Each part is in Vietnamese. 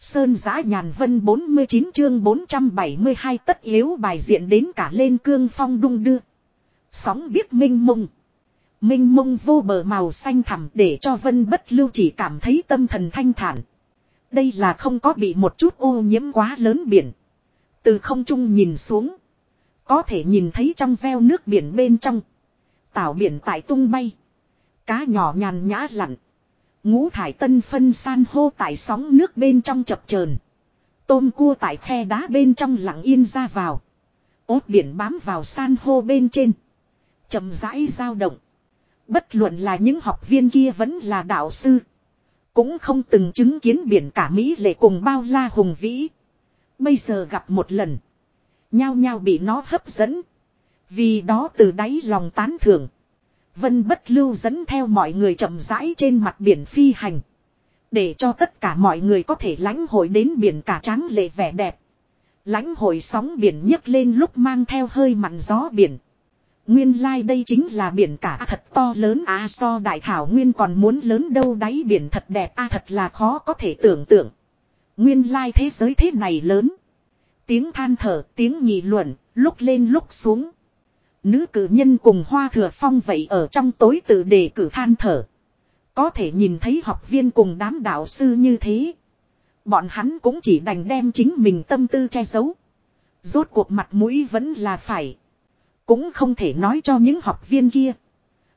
Sơn giã nhàn vân 49 chương 472 tất yếu bài diện đến cả lên cương phong đung đưa. Sóng biết minh mông. Minh mông vô bờ màu xanh thẳm để cho vân bất lưu chỉ cảm thấy tâm thần thanh thản. Đây là không có bị một chút ô nhiễm quá lớn biển. Từ không trung nhìn xuống. Có thể nhìn thấy trong veo nước biển bên trong. Tảo biển tại tung bay. Cá nhỏ nhàn nhã lặn. Ngũ thải tân phân san hô tại sóng nước bên trong chập chờn Tôm cua tại khe đá bên trong lặng yên ra vào. Ốt biển bám vào san hô bên trên. chậm rãi dao động. Bất luận là những học viên kia vẫn là đạo sư. Cũng không từng chứng kiến biển cả Mỹ lệ cùng bao la hùng vĩ. Bây giờ gặp một lần. Nhao nhao bị nó hấp dẫn. Vì đó từ đáy lòng tán thưởng. Vân bất lưu dẫn theo mọi người chậm rãi trên mặt biển phi hành. Để cho tất cả mọi người có thể lãnh hội đến biển cả trắng lệ vẻ đẹp. Lãnh hội sóng biển nhấc lên lúc mang theo hơi mặn gió biển. Nguyên lai like đây chính là biển cả thật to lớn a so đại thảo nguyên còn muốn lớn đâu đáy biển thật đẹp a thật là khó có thể tưởng tượng. Nguyên lai like thế giới thế này lớn. Tiếng than thở, tiếng nhị luận, lúc lên lúc xuống. Nữ cử nhân cùng hoa thừa phong vậy ở trong tối tự đề cử than thở. Có thể nhìn thấy học viên cùng đám đạo sư như thế. Bọn hắn cũng chỉ đành đem chính mình tâm tư che giấu. Rốt cuộc mặt mũi vẫn là phải. Cũng không thể nói cho những học viên kia.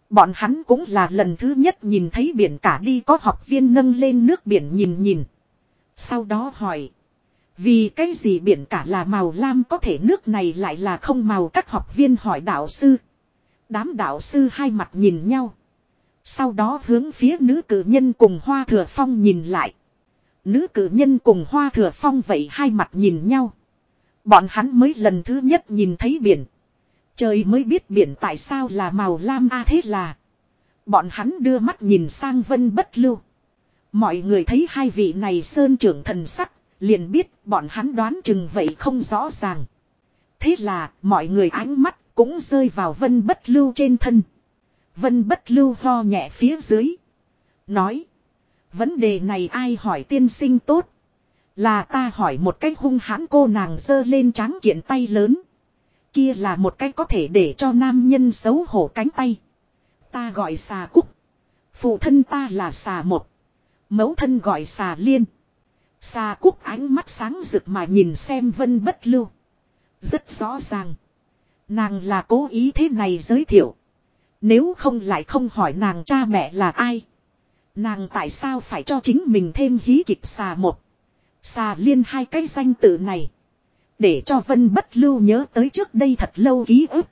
Bọn hắn cũng là lần thứ nhất nhìn thấy biển cả đi có học viên nâng lên nước biển nhìn nhìn. Sau đó hỏi. Vì cái gì biển cả là màu lam có thể nước này lại là không màu các học viên hỏi đạo sư. Đám đạo sư hai mặt nhìn nhau. Sau đó hướng phía nữ cử nhân cùng hoa thừa phong nhìn lại. Nữ cử nhân cùng hoa thừa phong vậy hai mặt nhìn nhau. Bọn hắn mới lần thứ nhất nhìn thấy biển. Trời mới biết biển tại sao là màu lam a thế là. Bọn hắn đưa mắt nhìn sang vân bất lưu. Mọi người thấy hai vị này sơn trưởng thần sắc Liền biết bọn hắn đoán chừng vậy không rõ ràng. Thế là, mọi người ánh mắt cũng rơi vào vân bất lưu trên thân. Vân bất lưu ho nhẹ phía dưới. Nói. Vấn đề này ai hỏi tiên sinh tốt. Là ta hỏi một cách hung hãn cô nàng giơ lên trắng kiện tay lớn. Kia là một cách có thể để cho nam nhân xấu hổ cánh tay. Ta gọi xà cúc. Phụ thân ta là xà một. Mẫu thân gọi xà liên. Xa cúc ánh mắt sáng rực mà nhìn xem vân bất lưu. Rất rõ ràng. Nàng là cố ý thế này giới thiệu. Nếu không lại không hỏi nàng cha mẹ là ai. Nàng tại sao phải cho chính mình thêm hí kịch xà một. Xà liên hai cái danh tự này. Để cho vân bất lưu nhớ tới trước đây thật lâu ký ức.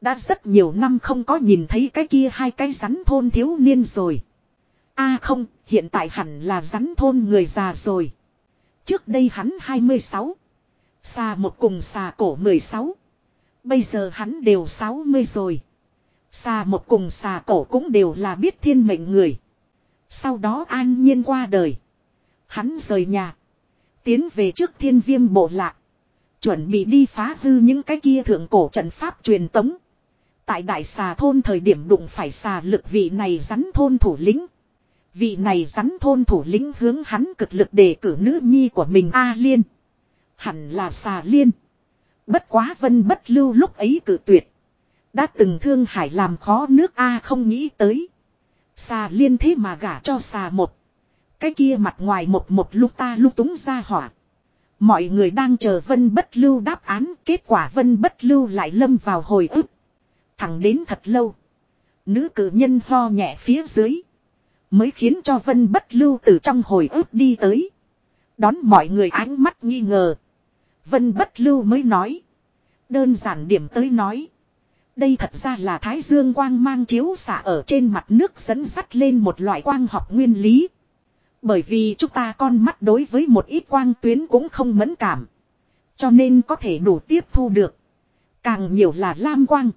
Đã rất nhiều năm không có nhìn thấy cái kia hai cái rắn thôn thiếu niên rồi. a không, hiện tại hẳn là rắn thôn người già rồi. Trước đây hắn 26. Xà một cùng xà cổ 16. Bây giờ hắn đều 60 rồi. Xà một cùng xà cổ cũng đều là biết thiên mệnh người. Sau đó an nhiên qua đời. Hắn rời nhà. Tiến về trước thiên viêm bộ lạc. Chuẩn bị đi phá hư những cái kia thượng cổ trận pháp truyền tống. Tại đại xà thôn thời điểm đụng phải xà lực vị này rắn thôn thủ lĩnh. Vị này rắn thôn thủ lĩnh hướng hắn cực lực đề cử nữ nhi của mình A Liên. Hẳn là xà liên. Bất quá vân bất lưu lúc ấy cử tuyệt. Đã từng thương hải làm khó nước A không nghĩ tới. Xà liên thế mà gả cho xà một. Cái kia mặt ngoài một một lúc ta lúc túng ra hỏa. Mọi người đang chờ vân bất lưu đáp án. Kết quả vân bất lưu lại lâm vào hồi ức. Thẳng đến thật lâu. Nữ cử nhân ho nhẹ phía dưới. Mới khiến cho Vân bất lưu từ trong hồi ức đi tới. Đón mọi người ánh mắt nghi ngờ. Vân bất lưu mới nói. Đơn giản điểm tới nói. Đây thật ra là thái dương quang mang chiếu xạ ở trên mặt nước dẫn sắt lên một loại quang học nguyên lý. Bởi vì chúng ta con mắt đối với một ít quang tuyến cũng không mẫn cảm. Cho nên có thể đủ tiếp thu được. Càng nhiều là lam quang.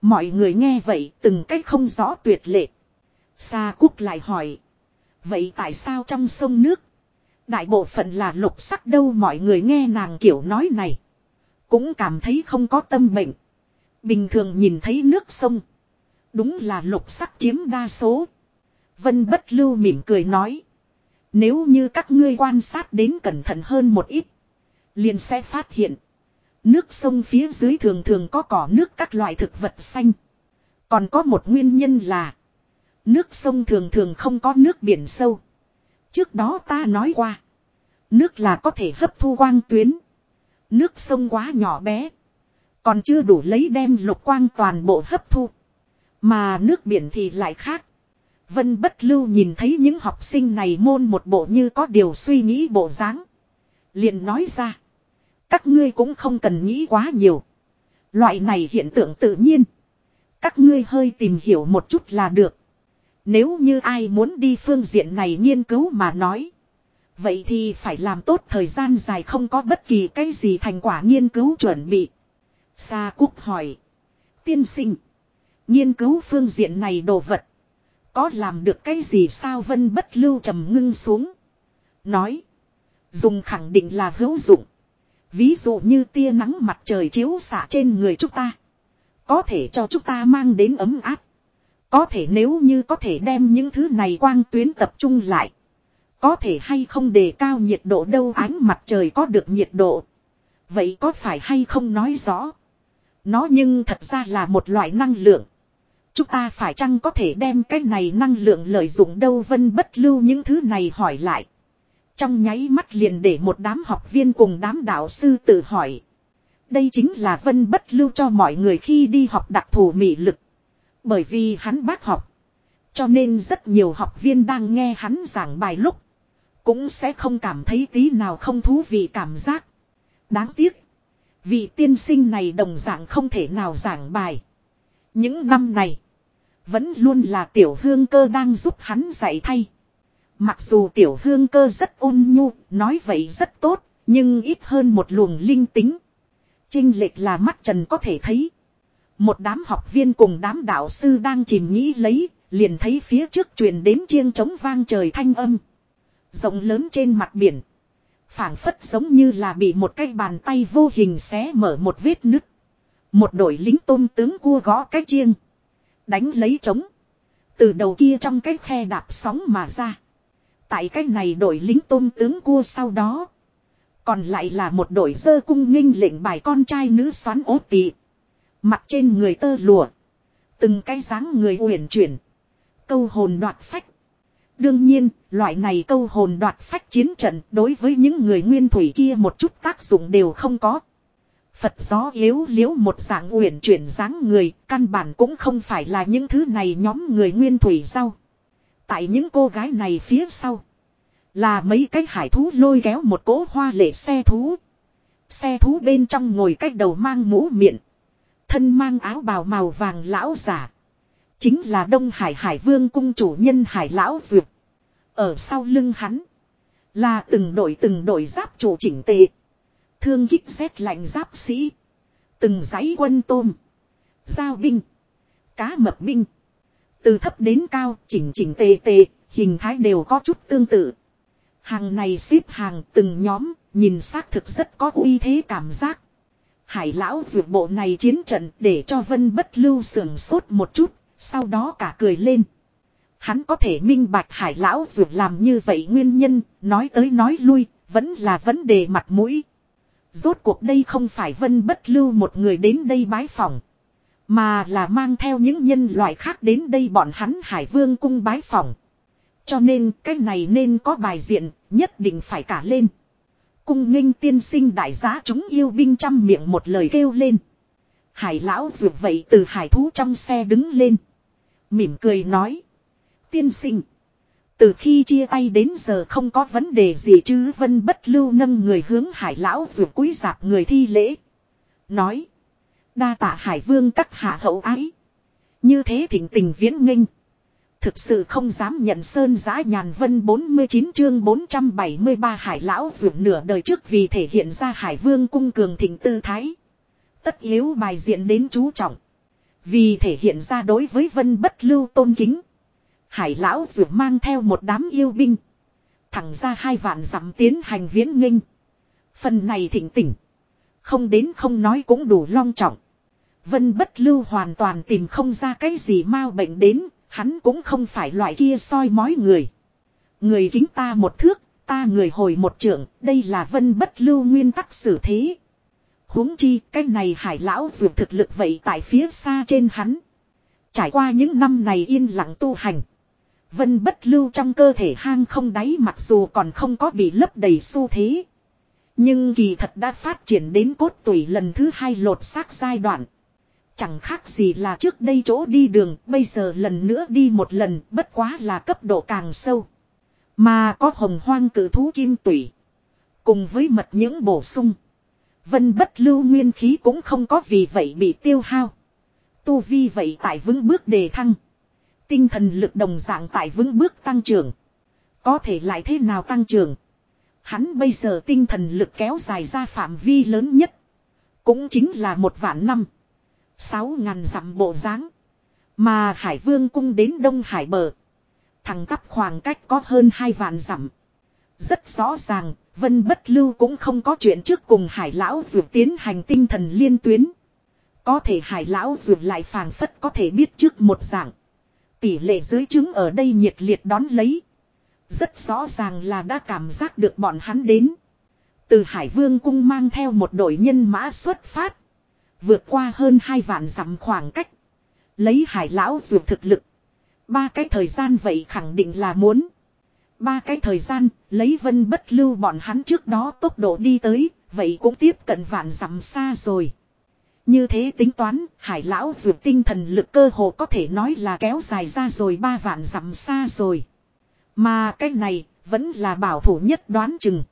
Mọi người nghe vậy từng cách không rõ tuyệt lệ. Sa Cúc lại hỏi. Vậy tại sao trong sông nước? Đại bộ phận là lục sắc đâu mọi người nghe nàng kiểu nói này. Cũng cảm thấy không có tâm bệnh. Bình thường nhìn thấy nước sông. Đúng là lục sắc chiếm đa số. Vân bất lưu mỉm cười nói. Nếu như các ngươi quan sát đến cẩn thận hơn một ít. Liền sẽ phát hiện. Nước sông phía dưới thường thường có cỏ nước các loại thực vật xanh. Còn có một nguyên nhân là. Nước sông thường thường không có nước biển sâu. Trước đó ta nói qua. Nước là có thể hấp thu quang tuyến. Nước sông quá nhỏ bé. Còn chưa đủ lấy đem lục quang toàn bộ hấp thu. Mà nước biển thì lại khác. Vân bất lưu nhìn thấy những học sinh này môn một bộ như có điều suy nghĩ bộ dáng liền nói ra. Các ngươi cũng không cần nghĩ quá nhiều. Loại này hiện tượng tự nhiên. Các ngươi hơi tìm hiểu một chút là được. Nếu như ai muốn đi phương diện này nghiên cứu mà nói. Vậy thì phải làm tốt thời gian dài không có bất kỳ cái gì thành quả nghiên cứu chuẩn bị. Sa Cúc hỏi. Tiên sinh. Nghiên cứu phương diện này đồ vật. Có làm được cái gì sao vân bất lưu trầm ngưng xuống. Nói. Dùng khẳng định là hữu dụng. Ví dụ như tia nắng mặt trời chiếu xạ trên người chúng ta. Có thể cho chúng ta mang đến ấm áp. Có thể nếu như có thể đem những thứ này quang tuyến tập trung lại. Có thể hay không đề cao nhiệt độ đâu, ánh mặt trời có được nhiệt độ. Vậy có phải hay không nói rõ. Nó nhưng thật ra là một loại năng lượng. Chúng ta phải chăng có thể đem cái này năng lượng lợi dụng đâu vân bất lưu những thứ này hỏi lại. Trong nháy mắt liền để một đám học viên cùng đám đạo sư tự hỏi. Đây chính là vân bất lưu cho mọi người khi đi học đặc thù mị lực. Bởi vì hắn bác học. Cho nên rất nhiều học viên đang nghe hắn giảng bài lúc. Cũng sẽ không cảm thấy tí nào không thú vị cảm giác. Đáng tiếc. Vị tiên sinh này đồng dạng không thể nào giảng bài. Những năm này. Vẫn luôn là tiểu hương cơ đang giúp hắn dạy thay. Mặc dù tiểu hương cơ rất ôn nhu, nói vậy rất tốt, nhưng ít hơn một luồng linh tính. Trinh lệch là mắt trần có thể thấy. Một đám học viên cùng đám đạo sư đang chìm nghĩ lấy, liền thấy phía trước truyền đến chiêng trống vang trời thanh âm. Rộng lớn trên mặt biển. phảng phất giống như là bị một cái bàn tay vô hình xé mở một vết nứt. Một đội lính tôm tướng cua gõ cái chiêng. Đánh lấy trống. Từ đầu kia trong cái khe đạp sóng mà ra. Tại cái này đội lính tôm tướng cua sau đó. Còn lại là một đội dơ cung nghinh lệnh bài con trai nữ xoắn ốt tị. Mặt trên người tơ lụa. Từng cái dáng người uyển chuyển. Câu hồn đoạt phách. Đương nhiên, loại này câu hồn đoạt phách chiến trận đối với những người nguyên thủy kia một chút tác dụng đều không có. Phật gió yếu liếu một dạng uyển chuyển dáng người, căn bản cũng không phải là những thứ này nhóm người nguyên thủy sau. Tại những cô gái này phía sau. Là mấy cái hải thú lôi kéo một cỗ hoa lệ xe thú. Xe thú bên trong ngồi cách đầu mang mũ miệng. Thân mang áo bào màu vàng lão giả. Chính là Đông Hải Hải Vương cung chủ nhân Hải Lão Duyệt. Ở sau lưng hắn. Là từng đội từng đội giáp chủ chỉnh tệ. Thương kích xét lạnh giáp sĩ. Từng dãy quân tôm. Giao binh. Cá mập binh. Từ thấp đến cao, chỉnh chỉnh tề tề. Hình thái đều có chút tương tự. Hàng này xếp hàng từng nhóm. Nhìn xác thực rất có uy thế cảm giác. Hải lão dược bộ này chiến trận để cho vân bất lưu sườn sốt một chút. Sau đó cả cười lên. Hắn có thể minh bạch hải lão dược làm như vậy nguyên nhân. Nói tới nói lui. Vẫn là vấn đề mặt mũi. Rốt cuộc đây không phải vân bất lưu một người đến đây bái phòng. Mà là mang theo những nhân loại khác đến đây bọn hắn hải vương cung bái phòng. Cho nên cái này nên có bài diện, nhất định phải cả lên. Cung nghênh tiên sinh đại giá chúng yêu binh trăm miệng một lời kêu lên. Hải lão dù vậy từ hải thú trong xe đứng lên. Mỉm cười nói. Tiên sinh. Từ khi chia tay đến giờ không có vấn đề gì chứ vân bất lưu nâng người hướng hải lão dù cúi dạp người thi lễ. Nói. Đa tạ hải vương các hạ hậu ái. Như thế thỉnh tình viễn nghênh. Thực sự không dám nhận sơn giã nhàn vân 49 chương 473 hải lão dụng nửa đời trước vì thể hiện ra hải vương cung cường thịnh tư thái. Tất yếu bài diện đến chú trọng. Vì thể hiện ra đối với vân bất lưu tôn kính. Hải lão dụng mang theo một đám yêu binh. Thẳng ra hai vạn dặm tiến hành viễn nghênh. Phần này thỉnh tỉnh. Không đến không nói cũng đủ long trọng. Vân bất lưu hoàn toàn tìm không ra cái gì mau bệnh đến. Hắn cũng không phải loại kia soi mói người. Người kính ta một thước, ta người hồi một trưởng, đây là vân bất lưu nguyên tắc xử thế. huống chi, cái này hải lão dù thực lực vậy tại phía xa trên hắn. Trải qua những năm này yên lặng tu hành. Vân bất lưu trong cơ thể hang không đáy mặc dù còn không có bị lấp đầy xu thế. Nhưng kỳ thật đã phát triển đến cốt tủy lần thứ hai lột xác giai đoạn. Chẳng khác gì là trước đây chỗ đi đường, bây giờ lần nữa đi một lần, bất quá là cấp độ càng sâu. Mà có hồng hoang cử thú kim tủy. Cùng với mật những bổ sung. Vân bất lưu nguyên khí cũng không có vì vậy bị tiêu hao. Tu vi vậy tại vững bước đề thăng. Tinh thần lực đồng dạng tại vững bước tăng trưởng. Có thể lại thế nào tăng trưởng. Hắn bây giờ tinh thần lực kéo dài ra phạm vi lớn nhất. Cũng chính là một vạn năm. Sáu ngàn dặm bộ dáng Mà Hải Vương cung đến Đông Hải bờ. Thằng tắp khoảng cách có hơn hai vạn dặm. Rất rõ ràng, Vân Bất Lưu cũng không có chuyện trước cùng Hải Lão Dược tiến hành tinh thần liên tuyến. Có thể Hải Lão Dược lại phàng phất có thể biết trước một dạng. Tỷ lệ dưới chứng ở đây nhiệt liệt đón lấy. Rất rõ ràng là đã cảm giác được bọn hắn đến. Từ Hải Vương cung mang theo một đội nhân mã xuất phát. Vượt qua hơn hai vạn dặm khoảng cách. Lấy hải lão dù thực lực. Ba cái thời gian vậy khẳng định là muốn. Ba cái thời gian, lấy vân bất lưu bọn hắn trước đó tốc độ đi tới, vậy cũng tiếp cận vạn dặm xa rồi. Như thế tính toán, hải lão dù tinh thần lực cơ hồ có thể nói là kéo dài ra rồi ba vạn dặm xa rồi. Mà cái này, vẫn là bảo thủ nhất đoán chừng.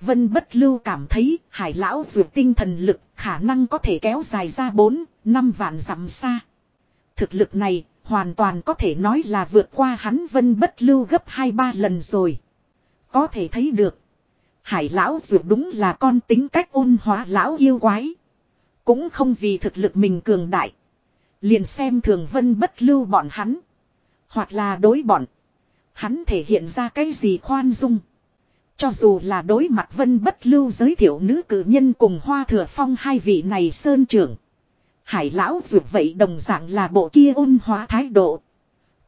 Vân bất lưu cảm thấy hải lão dù tinh thần lực khả năng có thể kéo dài ra 4, 5 vạn dặm xa. Thực lực này hoàn toàn có thể nói là vượt qua hắn vân bất lưu gấp 2-3 lần rồi. Có thể thấy được. Hải lão dù đúng là con tính cách ôn hóa lão yêu quái. Cũng không vì thực lực mình cường đại. Liền xem thường vân bất lưu bọn hắn. Hoặc là đối bọn. Hắn thể hiện ra cái gì khoan dung. Cho dù là đối mặt vân bất lưu giới thiệu nữ cử nhân cùng hoa thừa phong hai vị này sơn trưởng. Hải lão dù vậy đồng dạng là bộ kia ôn hóa thái độ.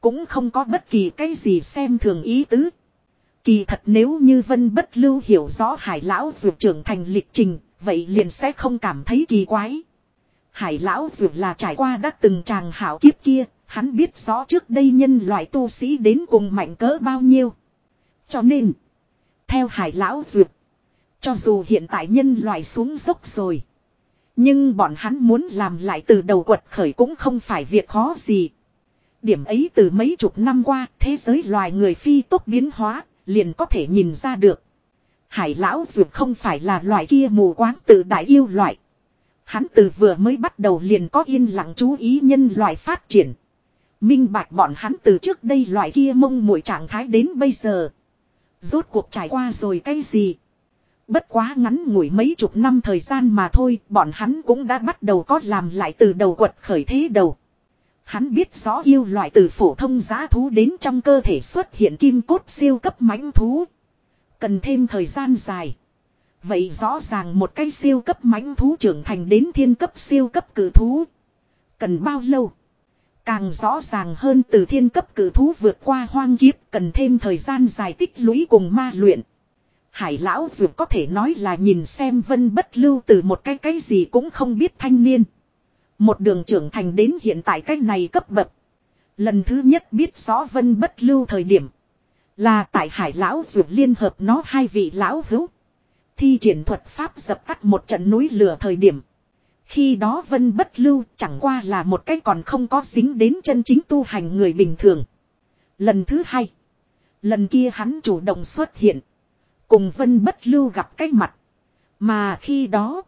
Cũng không có bất kỳ cái gì xem thường ý tứ. Kỳ thật nếu như vân bất lưu hiểu rõ hải lão dù trưởng thành lịch trình, vậy liền sẽ không cảm thấy kỳ quái. Hải lão dù là trải qua đã từng tràng hảo kiếp kia, hắn biết rõ trước đây nhân loại tu sĩ đến cùng mạnh cỡ bao nhiêu. Cho nên, theo hải lão duyệt. Cho dù hiện tại nhân loại xuống dốc rồi. Nhưng bọn hắn muốn làm lại từ đầu quật khởi cũng không phải việc khó gì. Điểm ấy từ mấy chục năm qua, thế giới loài người phi tốt biến hóa, liền có thể nhìn ra được. Hải lão duyệt không phải là loài kia mù quáng tự đại yêu loại. Hắn từ vừa mới bắt đầu liền có yên lặng chú ý nhân loại phát triển. Minh bạch bọn hắn từ trước đây loại kia mông muội trạng thái đến bây giờ. Rốt cuộc trải qua rồi cái gì? Bất quá ngắn ngủi mấy chục năm thời gian mà thôi, bọn hắn cũng đã bắt đầu có làm lại từ đầu quật khởi thế đầu. Hắn biết rõ yêu loại từ phổ thông giá thú đến trong cơ thể xuất hiện kim cốt siêu cấp mãnh thú. Cần thêm thời gian dài. Vậy rõ ràng một cái siêu cấp mãnh thú trưởng thành đến thiên cấp siêu cấp cử thú. Cần bao lâu? Càng rõ ràng hơn từ thiên cấp cử thú vượt qua hoang kiếp, cần thêm thời gian dài tích lũy cùng ma luyện. Hải lão dù có thể nói là nhìn xem vân bất lưu từ một cái cái gì cũng không biết thanh niên. Một đường trưởng thành đến hiện tại cái này cấp bậc. Lần thứ nhất biết rõ vân bất lưu thời điểm. Là tại hải lão dù liên hợp nó hai vị lão hữu. Thi triển thuật pháp dập tắt một trận núi lửa thời điểm. Khi đó vân bất lưu chẳng qua là một cái còn không có dính đến chân chính tu hành người bình thường. Lần thứ hai. Lần kia hắn chủ động xuất hiện. Cùng vân bất lưu gặp cái mặt. Mà khi đó.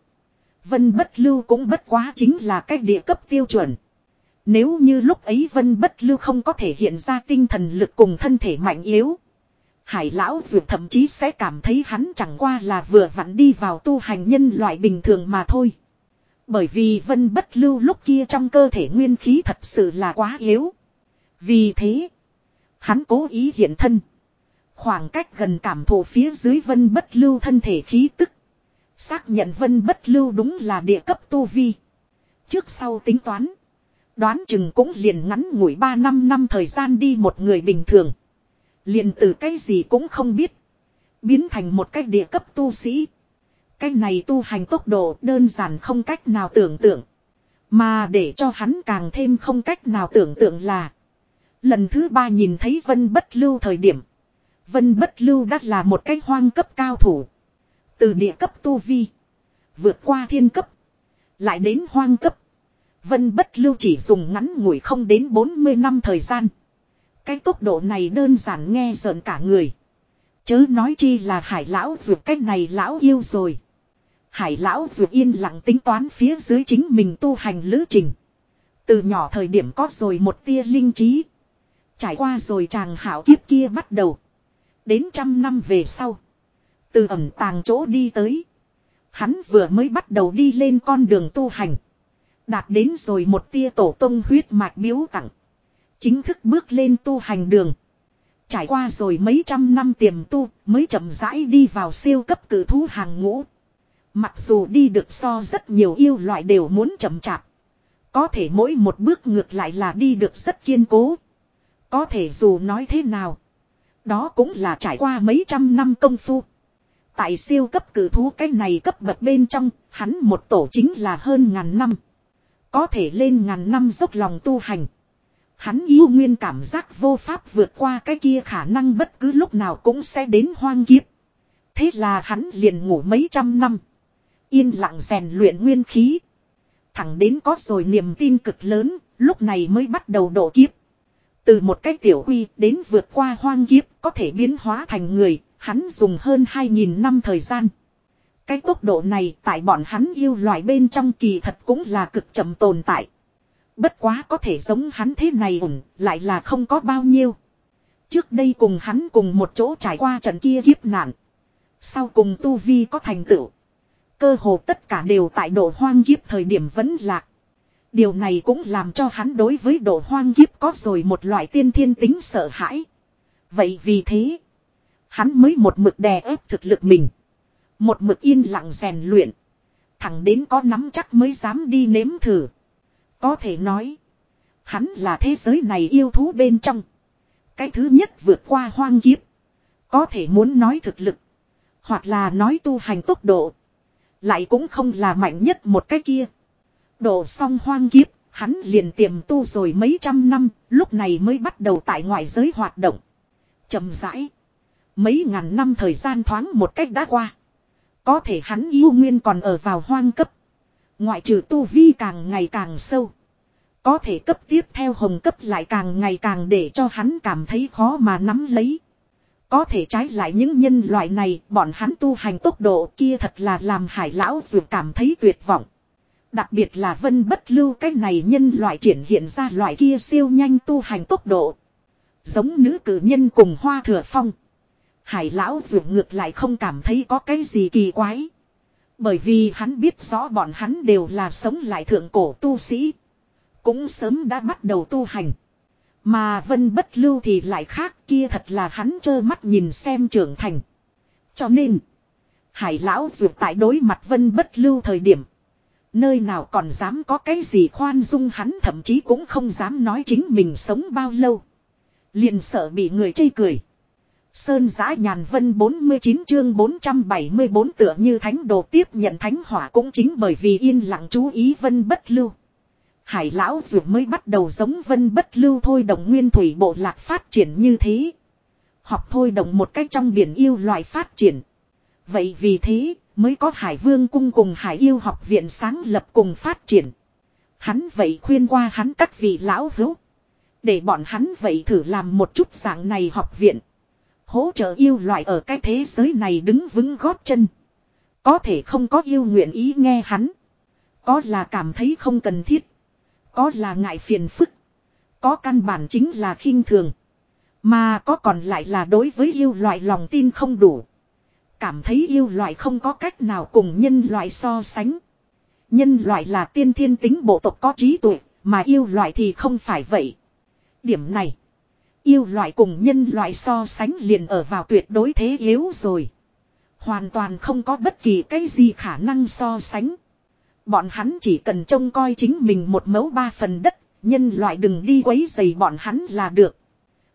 Vân bất lưu cũng bất quá chính là cái địa cấp tiêu chuẩn. Nếu như lúc ấy vân bất lưu không có thể hiện ra tinh thần lực cùng thân thể mạnh yếu. Hải lão dù thậm chí sẽ cảm thấy hắn chẳng qua là vừa vặn đi vào tu hành nhân loại bình thường mà thôi. Bởi vì vân bất lưu lúc kia trong cơ thể nguyên khí thật sự là quá yếu. Vì thế, hắn cố ý hiện thân. Khoảng cách gần cảm thụ phía dưới vân bất lưu thân thể khí tức. Xác nhận vân bất lưu đúng là địa cấp tu vi. Trước sau tính toán. Đoán chừng cũng liền ngắn ngủi 3 năm năm thời gian đi một người bình thường. liền từ cái gì cũng không biết. Biến thành một cái địa cấp tu sĩ. Cái này tu hành tốc độ đơn giản không cách nào tưởng tượng. Mà để cho hắn càng thêm không cách nào tưởng tượng là. Lần thứ ba nhìn thấy Vân Bất Lưu thời điểm. Vân Bất Lưu đã là một cái hoang cấp cao thủ. Từ địa cấp tu vi. Vượt qua thiên cấp. Lại đến hoang cấp. Vân Bất Lưu chỉ dùng ngắn ngủi không đến 40 năm thời gian. Cái tốc độ này đơn giản nghe sợn cả người. Chớ nói chi là hải lão vượt cách này lão yêu rồi. Hải lão dù yên lặng tính toán phía dưới chính mình tu hành lữ trình. Từ nhỏ thời điểm có rồi một tia linh trí. Trải qua rồi chàng hảo kiếp kia bắt đầu. Đến trăm năm về sau. Từ ẩm tàng chỗ đi tới. Hắn vừa mới bắt đầu đi lên con đường tu hành. Đạt đến rồi một tia tổ tông huyết mạch biếu tặng. Chính thức bước lên tu hành đường. Trải qua rồi mấy trăm năm tiềm tu, mới chậm rãi đi vào siêu cấp cử thú hàng ngũ. Mặc dù đi được so rất nhiều yêu loại đều muốn chậm chạp. Có thể mỗi một bước ngược lại là đi được rất kiên cố. Có thể dù nói thế nào. Đó cũng là trải qua mấy trăm năm công phu. Tại siêu cấp cử thú cái này cấp bậc bên trong, hắn một tổ chính là hơn ngàn năm. Có thể lên ngàn năm dốc lòng tu hành. Hắn yêu nguyên cảm giác vô pháp vượt qua cái kia khả năng bất cứ lúc nào cũng sẽ đến hoang kiếp. Thế là hắn liền ngủ mấy trăm năm. Yên lặng rèn luyện nguyên khí. Thẳng đến có rồi niềm tin cực lớn, lúc này mới bắt đầu độ kiếp. Từ một cái tiểu quy đến vượt qua hoang kiếp có thể biến hóa thành người, hắn dùng hơn 2.000 năm thời gian. Cái tốc độ này tại bọn hắn yêu loại bên trong kỳ thật cũng là cực chậm tồn tại. Bất quá có thể giống hắn thế này ủng, lại là không có bao nhiêu. Trước đây cùng hắn cùng một chỗ trải qua trận kia kiếp nạn. Sau cùng Tu Vi có thành tựu. Cơ hồ tất cả đều tại độ hoang kiếp thời điểm vẫn lạc. Điều này cũng làm cho hắn đối với độ hoang kiếp có rồi một loại tiên thiên tính sợ hãi. Vậy vì thế, hắn mới một mực đè ép thực lực mình. Một mực yên lặng rèn luyện. Thẳng đến có nắm chắc mới dám đi nếm thử. Có thể nói, hắn là thế giới này yêu thú bên trong. Cái thứ nhất vượt qua hoang kiếp. Có thể muốn nói thực lực. Hoặc là nói tu hành tốc độ. Lại cũng không là mạnh nhất một cái kia. Đổ xong hoang kiếp, hắn liền tiềm tu rồi mấy trăm năm, lúc này mới bắt đầu tại ngoại giới hoạt động. chậm rãi. Mấy ngàn năm thời gian thoáng một cách đã qua. Có thể hắn yêu nguyên còn ở vào hoang cấp. Ngoại trừ tu vi càng ngày càng sâu. Có thể cấp tiếp theo hồng cấp lại càng ngày càng để cho hắn cảm thấy khó mà nắm lấy. Có thể trái lại những nhân loại này, bọn hắn tu hành tốc độ kia thật là làm hải lão dù cảm thấy tuyệt vọng. Đặc biệt là vân bất lưu cái này nhân loại triển hiện ra loại kia siêu nhanh tu hành tốc độ. Giống nữ cử nhân cùng hoa thừa phong. Hải lão dù ngược lại không cảm thấy có cái gì kỳ quái. Bởi vì hắn biết rõ bọn hắn đều là sống lại thượng cổ tu sĩ. Cũng sớm đã bắt đầu tu hành. Mà vân bất lưu thì lại khác kia thật là hắn trơ mắt nhìn xem trưởng thành. Cho nên, hải lão dù tại đối mặt vân bất lưu thời điểm. Nơi nào còn dám có cái gì khoan dung hắn thậm chí cũng không dám nói chính mình sống bao lâu. Liền sợ bị người chê cười. Sơn giã nhàn vân 49 chương 474 tựa như thánh đồ tiếp nhận thánh hỏa cũng chính bởi vì yên lặng chú ý vân bất lưu. Hải lão dù mới bắt đầu giống vân bất lưu thôi đồng nguyên thủy bộ lạc phát triển như thế. Học thôi đồng một cách trong biển yêu loại phát triển. Vậy vì thế, mới có hải vương cung cùng hải yêu học viện sáng lập cùng phát triển. Hắn vậy khuyên qua hắn các vị lão hữu. Để bọn hắn vậy thử làm một chút dạng này học viện. Hỗ trợ yêu loại ở cái thế giới này đứng vững gót chân. Có thể không có yêu nguyện ý nghe hắn. Có là cảm thấy không cần thiết. Có là ngại phiền phức. Có căn bản chính là khinh thường. Mà có còn lại là đối với yêu loại lòng tin không đủ. Cảm thấy yêu loại không có cách nào cùng nhân loại so sánh. Nhân loại là tiên thiên tính bộ tộc có trí tuệ, mà yêu loại thì không phải vậy. Điểm này, yêu loại cùng nhân loại so sánh liền ở vào tuyệt đối thế yếu rồi. Hoàn toàn không có bất kỳ cái gì khả năng so sánh. Bọn hắn chỉ cần trông coi chính mình một mẫu ba phần đất, nhân loại đừng đi quấy dày bọn hắn là được.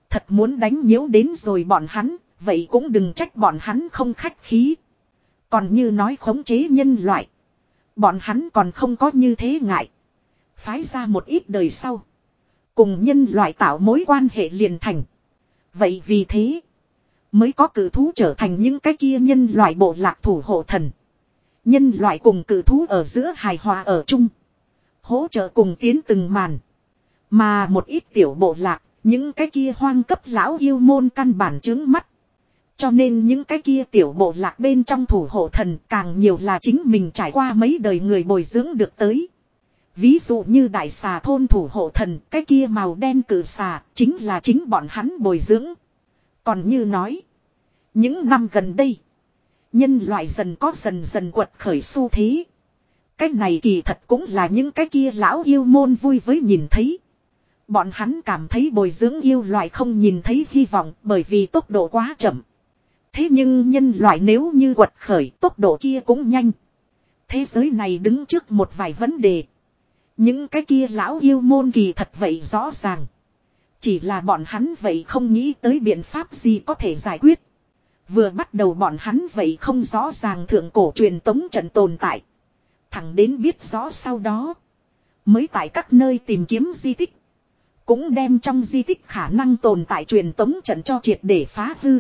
Thật muốn đánh nhiễu đến rồi bọn hắn, vậy cũng đừng trách bọn hắn không khách khí. Còn như nói khống chế nhân loại. Bọn hắn còn không có như thế ngại. Phái ra một ít đời sau. Cùng nhân loại tạo mối quan hệ liền thành. Vậy vì thế. Mới có cử thú trở thành những cái kia nhân loại bộ lạc thủ hộ thần. Nhân loại cùng cử thú ở giữa hài hòa ở chung. Hỗ trợ cùng tiến từng màn. Mà một ít tiểu bộ lạc, những cái kia hoang cấp lão yêu môn căn bản chứng mắt. Cho nên những cái kia tiểu bộ lạc bên trong thủ hộ thần càng nhiều là chính mình trải qua mấy đời người bồi dưỡng được tới. Ví dụ như đại xà thôn thủ hộ thần, cái kia màu đen cử xà, chính là chính bọn hắn bồi dưỡng. Còn như nói, những năm gần đây, nhân loại dần có dần dần quật khởi xu thế. Cái này kỳ thật cũng là những cái kia lão yêu môn vui với nhìn thấy. Bọn hắn cảm thấy bồi dưỡng yêu loại không nhìn thấy hy vọng bởi vì tốc độ quá chậm. Thế nhưng nhân loại nếu như quật khởi, tốc độ kia cũng nhanh. Thế giới này đứng trước một vài vấn đề. Những cái kia lão yêu môn kỳ thật vậy rõ ràng. Chỉ là bọn hắn vậy không nghĩ tới biện pháp gì có thể giải quyết. Vừa bắt đầu bọn hắn vậy không rõ ràng thượng cổ truyền tống trận tồn tại. Thẳng đến biết rõ sau đó. Mới tại các nơi tìm kiếm di tích. Cũng đem trong di tích khả năng tồn tại truyền tống trận cho triệt để phá hư.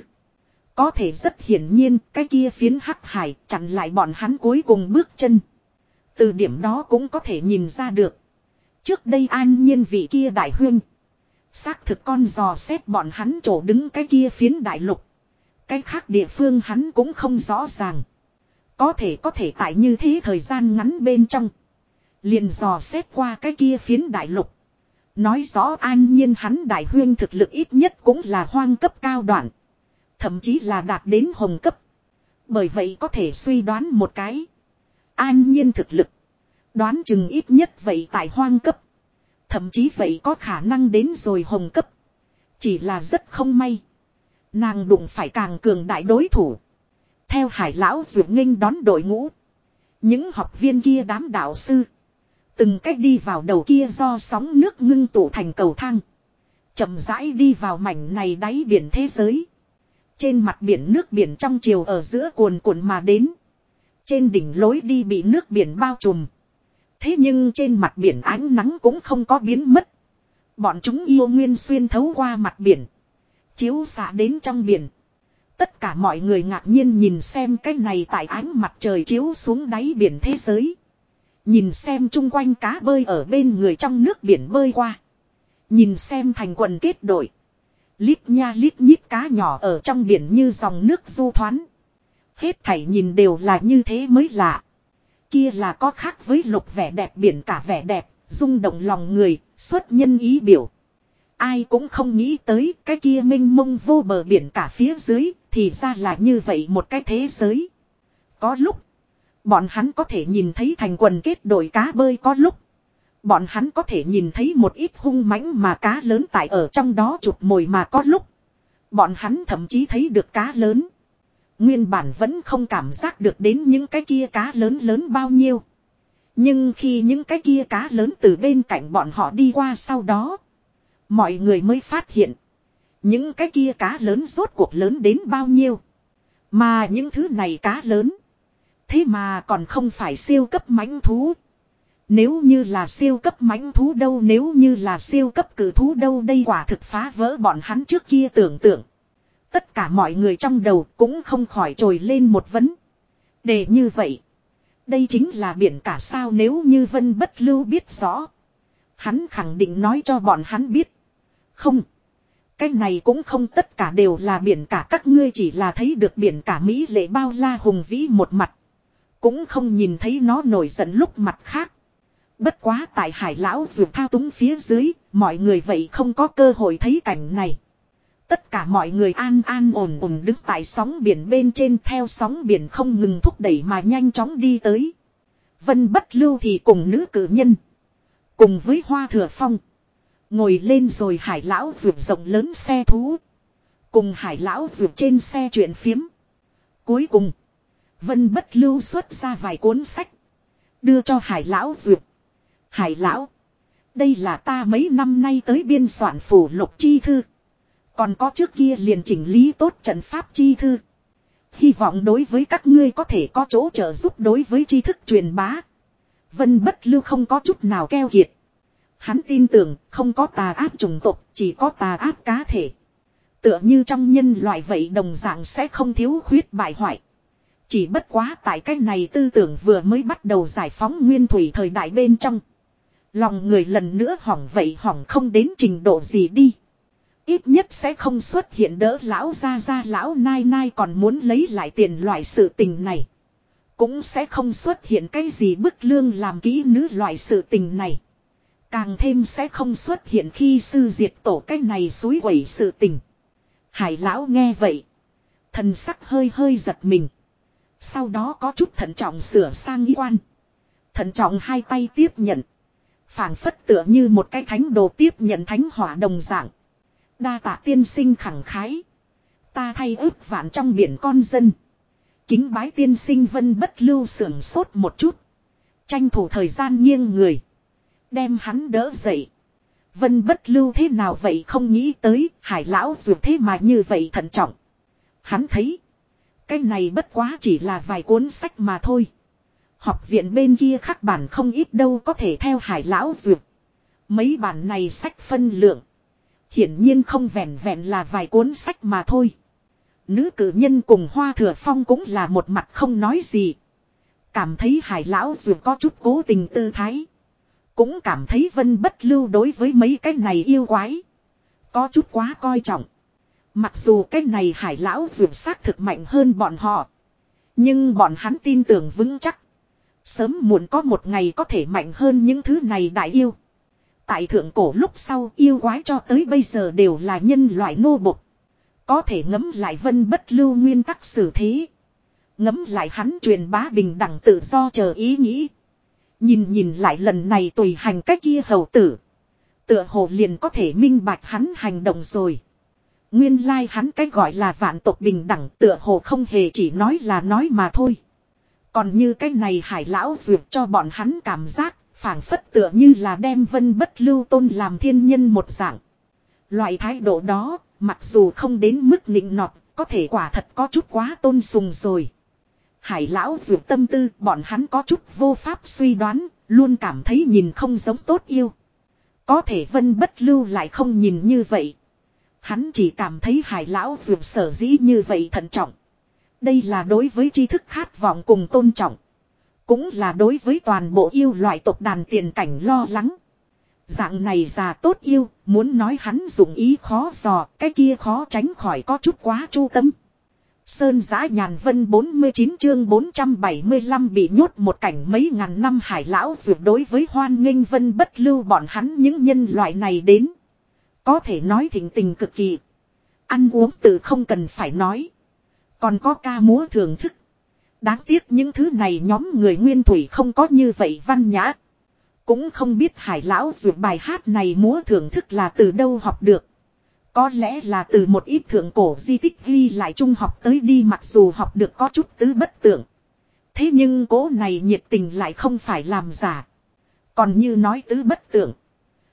Có thể rất hiển nhiên, cái kia phiến hắc hải chặn lại bọn hắn cuối cùng bước chân. Từ điểm đó cũng có thể nhìn ra được. Trước đây an nhiên vị kia đại huyên. Xác thực con dò xét bọn hắn chỗ đứng cái kia phiến đại lục. Cái khác địa phương hắn cũng không rõ ràng. Có thể có thể tại như thế thời gian ngắn bên trong. Liền dò xét qua cái kia phiến đại lục. Nói rõ an nhiên hắn đại huyên thực lực ít nhất cũng là hoang cấp cao đoạn. Thậm chí là đạt đến hồng cấp. Bởi vậy có thể suy đoán một cái. An nhiên thực lực. Đoán chừng ít nhất vậy tại hoang cấp. Thậm chí vậy có khả năng đến rồi hồng cấp. Chỉ là rất không may. Nàng đụng phải càng cường đại đối thủ. Theo hải lão dược nghênh đón đội ngũ. Những học viên kia đám đạo sư. Từng cách đi vào đầu kia do sóng nước ngưng tụ thành cầu thang. chậm rãi đi vào mảnh này đáy biển thế giới. Trên mặt biển nước biển trong chiều ở giữa cuồn cuộn mà đến. Trên đỉnh lối đi bị nước biển bao trùm. Thế nhưng trên mặt biển ánh nắng cũng không có biến mất. Bọn chúng yêu nguyên xuyên thấu qua mặt biển. Chiếu xạ đến trong biển. Tất cả mọi người ngạc nhiên nhìn xem cái này tại ánh mặt trời chiếu xuống đáy biển thế giới. Nhìn xem chung quanh cá bơi ở bên người trong nước biển bơi qua. Nhìn xem thành quần kết đội. Lít nha lít nhít cá nhỏ ở trong biển như dòng nước du thoán. Hết thảy nhìn đều là như thế mới lạ. Kia là có khác với lục vẻ đẹp biển cả vẻ đẹp, rung động lòng người, xuất nhân ý biểu. Ai cũng không nghĩ tới cái kia minh mông vô bờ biển cả phía dưới, thì ra là như vậy một cái thế giới. Có lúc, bọn hắn có thể nhìn thấy thành quần kết đội cá bơi có lúc. Bọn hắn có thể nhìn thấy một ít hung mãnh mà cá lớn tại ở trong đó chụp mồi mà có lúc. Bọn hắn thậm chí thấy được cá lớn. Nguyên bản vẫn không cảm giác được đến những cái kia cá lớn lớn bao nhiêu. Nhưng khi những cái kia cá lớn từ bên cạnh bọn họ đi qua sau đó. Mọi người mới phát hiện. Những cái kia cá lớn rốt cuộc lớn đến bao nhiêu. Mà những thứ này cá lớn. Thế mà còn không phải siêu cấp mãnh thú. Nếu như là siêu cấp mãnh thú đâu, nếu như là siêu cấp cử thú đâu, đây quả thực phá vỡ bọn hắn trước kia tưởng tượng. Tất cả mọi người trong đầu cũng không khỏi trồi lên một vấn. Để như vậy. Đây chính là biển cả sao nếu như Vân Bất Lưu biết rõ. Hắn khẳng định nói cho bọn hắn biết. Không. Cái này cũng không tất cả đều là biển cả các ngươi chỉ là thấy được biển cả Mỹ lệ bao la hùng vĩ một mặt. Cũng không nhìn thấy nó nổi giận lúc mặt khác. Bất quá tại hải lão dù thao túng phía dưới, mọi người vậy không có cơ hội thấy cảnh này. Tất cả mọi người an an ổn ổn đứng tại sóng biển bên trên theo sóng biển không ngừng thúc đẩy mà nhanh chóng đi tới. Vân bất lưu thì cùng nữ cử nhân. Cùng với hoa thừa phong. Ngồi lên rồi hải lão ruột rộng lớn xe thú. Cùng hải lão ruột trên xe chuyện phiếm. Cuối cùng. Vân bất lưu xuất ra vài cuốn sách. Đưa cho hải lão ruột. Hải lão. Đây là ta mấy năm nay tới biên soạn phủ lục chi thư. Còn có trước kia liền chỉnh lý tốt trận pháp chi thư. Hy vọng đối với các ngươi có thể có chỗ trợ giúp đối với tri thức truyền bá. Vân bất lưu không có chút nào keo kiệt. Hắn tin tưởng không có tà ác chủng tộc, chỉ có tà ác cá thể. Tựa như trong nhân loại vậy đồng dạng sẽ không thiếu khuyết bại hoại. Chỉ bất quá tại cái này tư tưởng vừa mới bắt đầu giải phóng nguyên thủy thời đại bên trong. Lòng người lần nữa hỏng vậy hỏng không đến trình độ gì đi. Ít nhất sẽ không xuất hiện đỡ lão ra ra lão nai nai còn muốn lấy lại tiền loại sự tình này. Cũng sẽ không xuất hiện cái gì bức lương làm kỹ nữ loại sự tình này. Càng thêm sẽ không xuất hiện khi sư diệt tổ cái này suối quẩy sự tình. Hải lão nghe vậy. Thần sắc hơi hơi giật mình. Sau đó có chút thận trọng sửa sang y quan. Thận trọng hai tay tiếp nhận. phảng phất tựa như một cái thánh đồ tiếp nhận thánh hỏa đồng dạng. Đa tạ tiên sinh khẳng khái. Ta thay ước vạn trong biển con dân. Kính bái tiên sinh vân bất lưu sưởng sốt một chút. Tranh thủ thời gian nghiêng người. Đem hắn đỡ dậy. Vân bất lưu thế nào vậy không nghĩ tới, hải lão dù thế mà như vậy thận trọng. Hắn thấy. Cái này bất quá chỉ là vài cuốn sách mà thôi. Học viện bên kia khắc bản không ít đâu có thể theo hải lão duyệt. Mấy bản này sách phân lượng. Hiển nhiên không vẹn vẹn là vài cuốn sách mà thôi. Nữ cử nhân cùng Hoa Thừa Phong cũng là một mặt không nói gì. Cảm thấy hải lão dược có chút cố tình tư thái. Cũng cảm thấy vân bất lưu đối với mấy cái này yêu quái. Có chút quá coi trọng. Mặc dù cái này hải lão dược xác thực mạnh hơn bọn họ. Nhưng bọn hắn tin tưởng vững chắc. Sớm muộn có một ngày có thể mạnh hơn những thứ này đại yêu. Tại thượng cổ lúc sau yêu quái cho tới bây giờ đều là nhân loại nô bộc. Có thể ngấm lại vân bất lưu nguyên tắc xử thế. Ngấm lại hắn truyền bá bình đẳng tự do chờ ý nghĩ. Nhìn nhìn lại lần này tùy hành cách kia hầu tử. Tựa hồ liền có thể minh bạch hắn hành động rồi. Nguyên lai like hắn cách gọi là vạn tộc bình đẳng tựa hồ không hề chỉ nói là nói mà thôi. Còn như cái này hải lão duyệt cho bọn hắn cảm giác phảng phất tựa như là đem vân bất lưu tôn làm thiên nhân một dạng. Loại thái độ đó, mặc dù không đến mức nịnh nọt, có thể quả thật có chút quá tôn sùng rồi. Hải lão dược tâm tư, bọn hắn có chút vô pháp suy đoán, luôn cảm thấy nhìn không giống tốt yêu. Có thể vân bất lưu lại không nhìn như vậy. Hắn chỉ cảm thấy hải lão dược sở dĩ như vậy thận trọng. Đây là đối với tri thức khát vọng cùng tôn trọng. Cũng là đối với toàn bộ yêu loại tộc đàn tiền cảnh lo lắng. Dạng này già tốt yêu, muốn nói hắn dụng ý khó dò, cái kia khó tránh khỏi có chút quá chu tâm. Sơn giã nhàn vân 49 chương 475 bị nhốt một cảnh mấy ngàn năm hải lão dược đối với hoan nghênh vân bất lưu bọn hắn những nhân loại này đến. Có thể nói thỉnh tình cực kỳ. Ăn uống tự không cần phải nói. Còn có ca múa thưởng thức. Đáng tiếc những thứ này nhóm người nguyên thủy không có như vậy văn nhã. Cũng không biết hải lão dược bài hát này múa thưởng thức là từ đâu học được. Có lẽ là từ một ít thượng cổ di tích ghi lại trung học tới đi mặc dù học được có chút tứ bất tưởng. Thế nhưng cố này nhiệt tình lại không phải làm giả. Còn như nói tứ bất tưởng.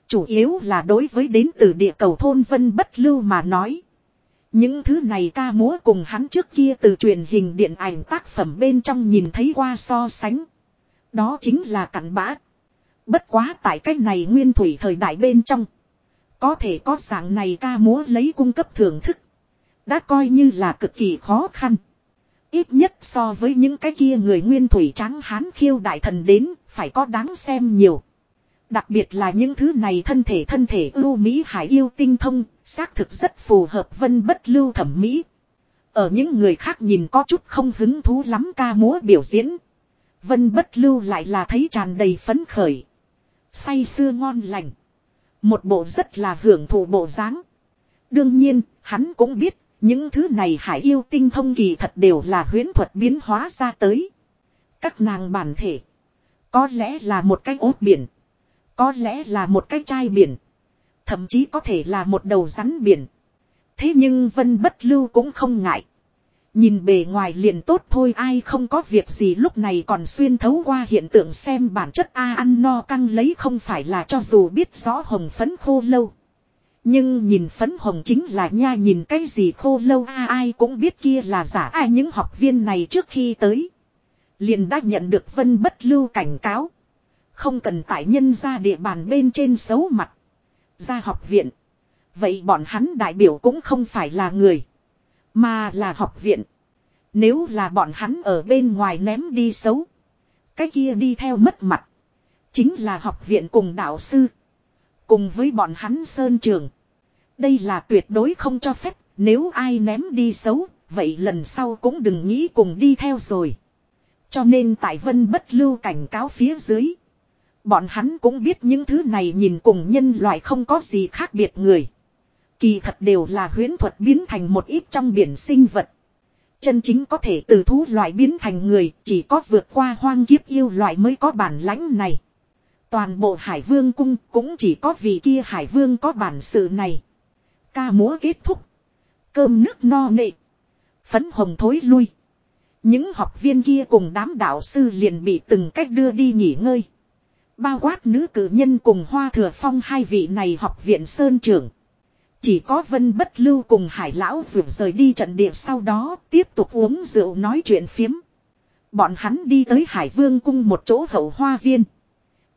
Chủ yếu là đối với đến từ địa cầu thôn vân bất lưu mà nói. Những thứ này ca múa cùng hắn trước kia từ truyền hình điện ảnh tác phẩm bên trong nhìn thấy qua so sánh. Đó chính là cặn bã. Bất quá tại cách này nguyên thủy thời đại bên trong. Có thể có dạng này ca múa lấy cung cấp thưởng thức. Đã coi như là cực kỳ khó khăn. Ít nhất so với những cái kia người nguyên thủy trắng hán khiêu đại thần đến, phải có đáng xem nhiều. Đặc biệt là những thứ này thân thể thân thể ưu mỹ hải yêu tinh thông, xác thực rất phù hợp vân bất lưu thẩm mỹ. Ở những người khác nhìn có chút không hứng thú lắm ca múa biểu diễn. Vân bất lưu lại là thấy tràn đầy phấn khởi. Say sưa ngon lành. Một bộ rất là hưởng thụ bộ dáng. Đương nhiên, hắn cũng biết, những thứ này hải yêu tinh thông kỳ thật đều là huyễn thuật biến hóa ra tới. Các nàng bản thể. Có lẽ là một cái ốt biển. Có lẽ là một cái chai biển. Thậm chí có thể là một đầu rắn biển. Thế nhưng Vân Bất Lưu cũng không ngại. Nhìn bề ngoài liền tốt thôi, ai không có việc gì lúc này còn xuyên thấu qua hiện tượng xem bản chất A ăn no căng lấy không phải là cho dù biết rõ hồng phấn khô lâu. Nhưng nhìn phấn hồng chính là nha, nhìn cái gì khô lâu, a ai cũng biết kia là giả ai những học viên này trước khi tới. Liền đã nhận được vân bất lưu cảnh cáo. Không cần tại nhân ra địa bàn bên trên xấu mặt. Ra học viện. Vậy bọn hắn đại biểu cũng không phải là người. Mà là học viện. Nếu là bọn hắn ở bên ngoài ném đi xấu. Cái kia đi theo mất mặt. Chính là học viện cùng đạo sư. Cùng với bọn hắn sơn trường. Đây là tuyệt đối không cho phép. Nếu ai ném đi xấu. Vậy lần sau cũng đừng nghĩ cùng đi theo rồi. Cho nên tại vân bất lưu cảnh cáo phía dưới. Bọn hắn cũng biết những thứ này nhìn cùng nhân loại không có gì khác biệt người. Kỳ thật đều là huyễn thuật biến thành một ít trong biển sinh vật. Chân chính có thể từ thú loại biến thành người, chỉ có vượt qua hoang kiếp yêu loại mới có bản lãnh này. Toàn bộ hải vương cung cũng chỉ có vì kia hải vương có bản sự này. Ca múa kết thúc. Cơm nước no nệ. Phấn hồng thối lui. Những học viên kia cùng đám đạo sư liền bị từng cách đưa đi nghỉ ngơi. Bao quát nữ cử nhân cùng hoa thừa phong hai vị này học viện sơn trưởng. Chỉ có vân bất lưu cùng hải lão rượu rời đi trận địa sau đó tiếp tục uống rượu nói chuyện phiếm. Bọn hắn đi tới hải vương cung một chỗ hậu hoa viên.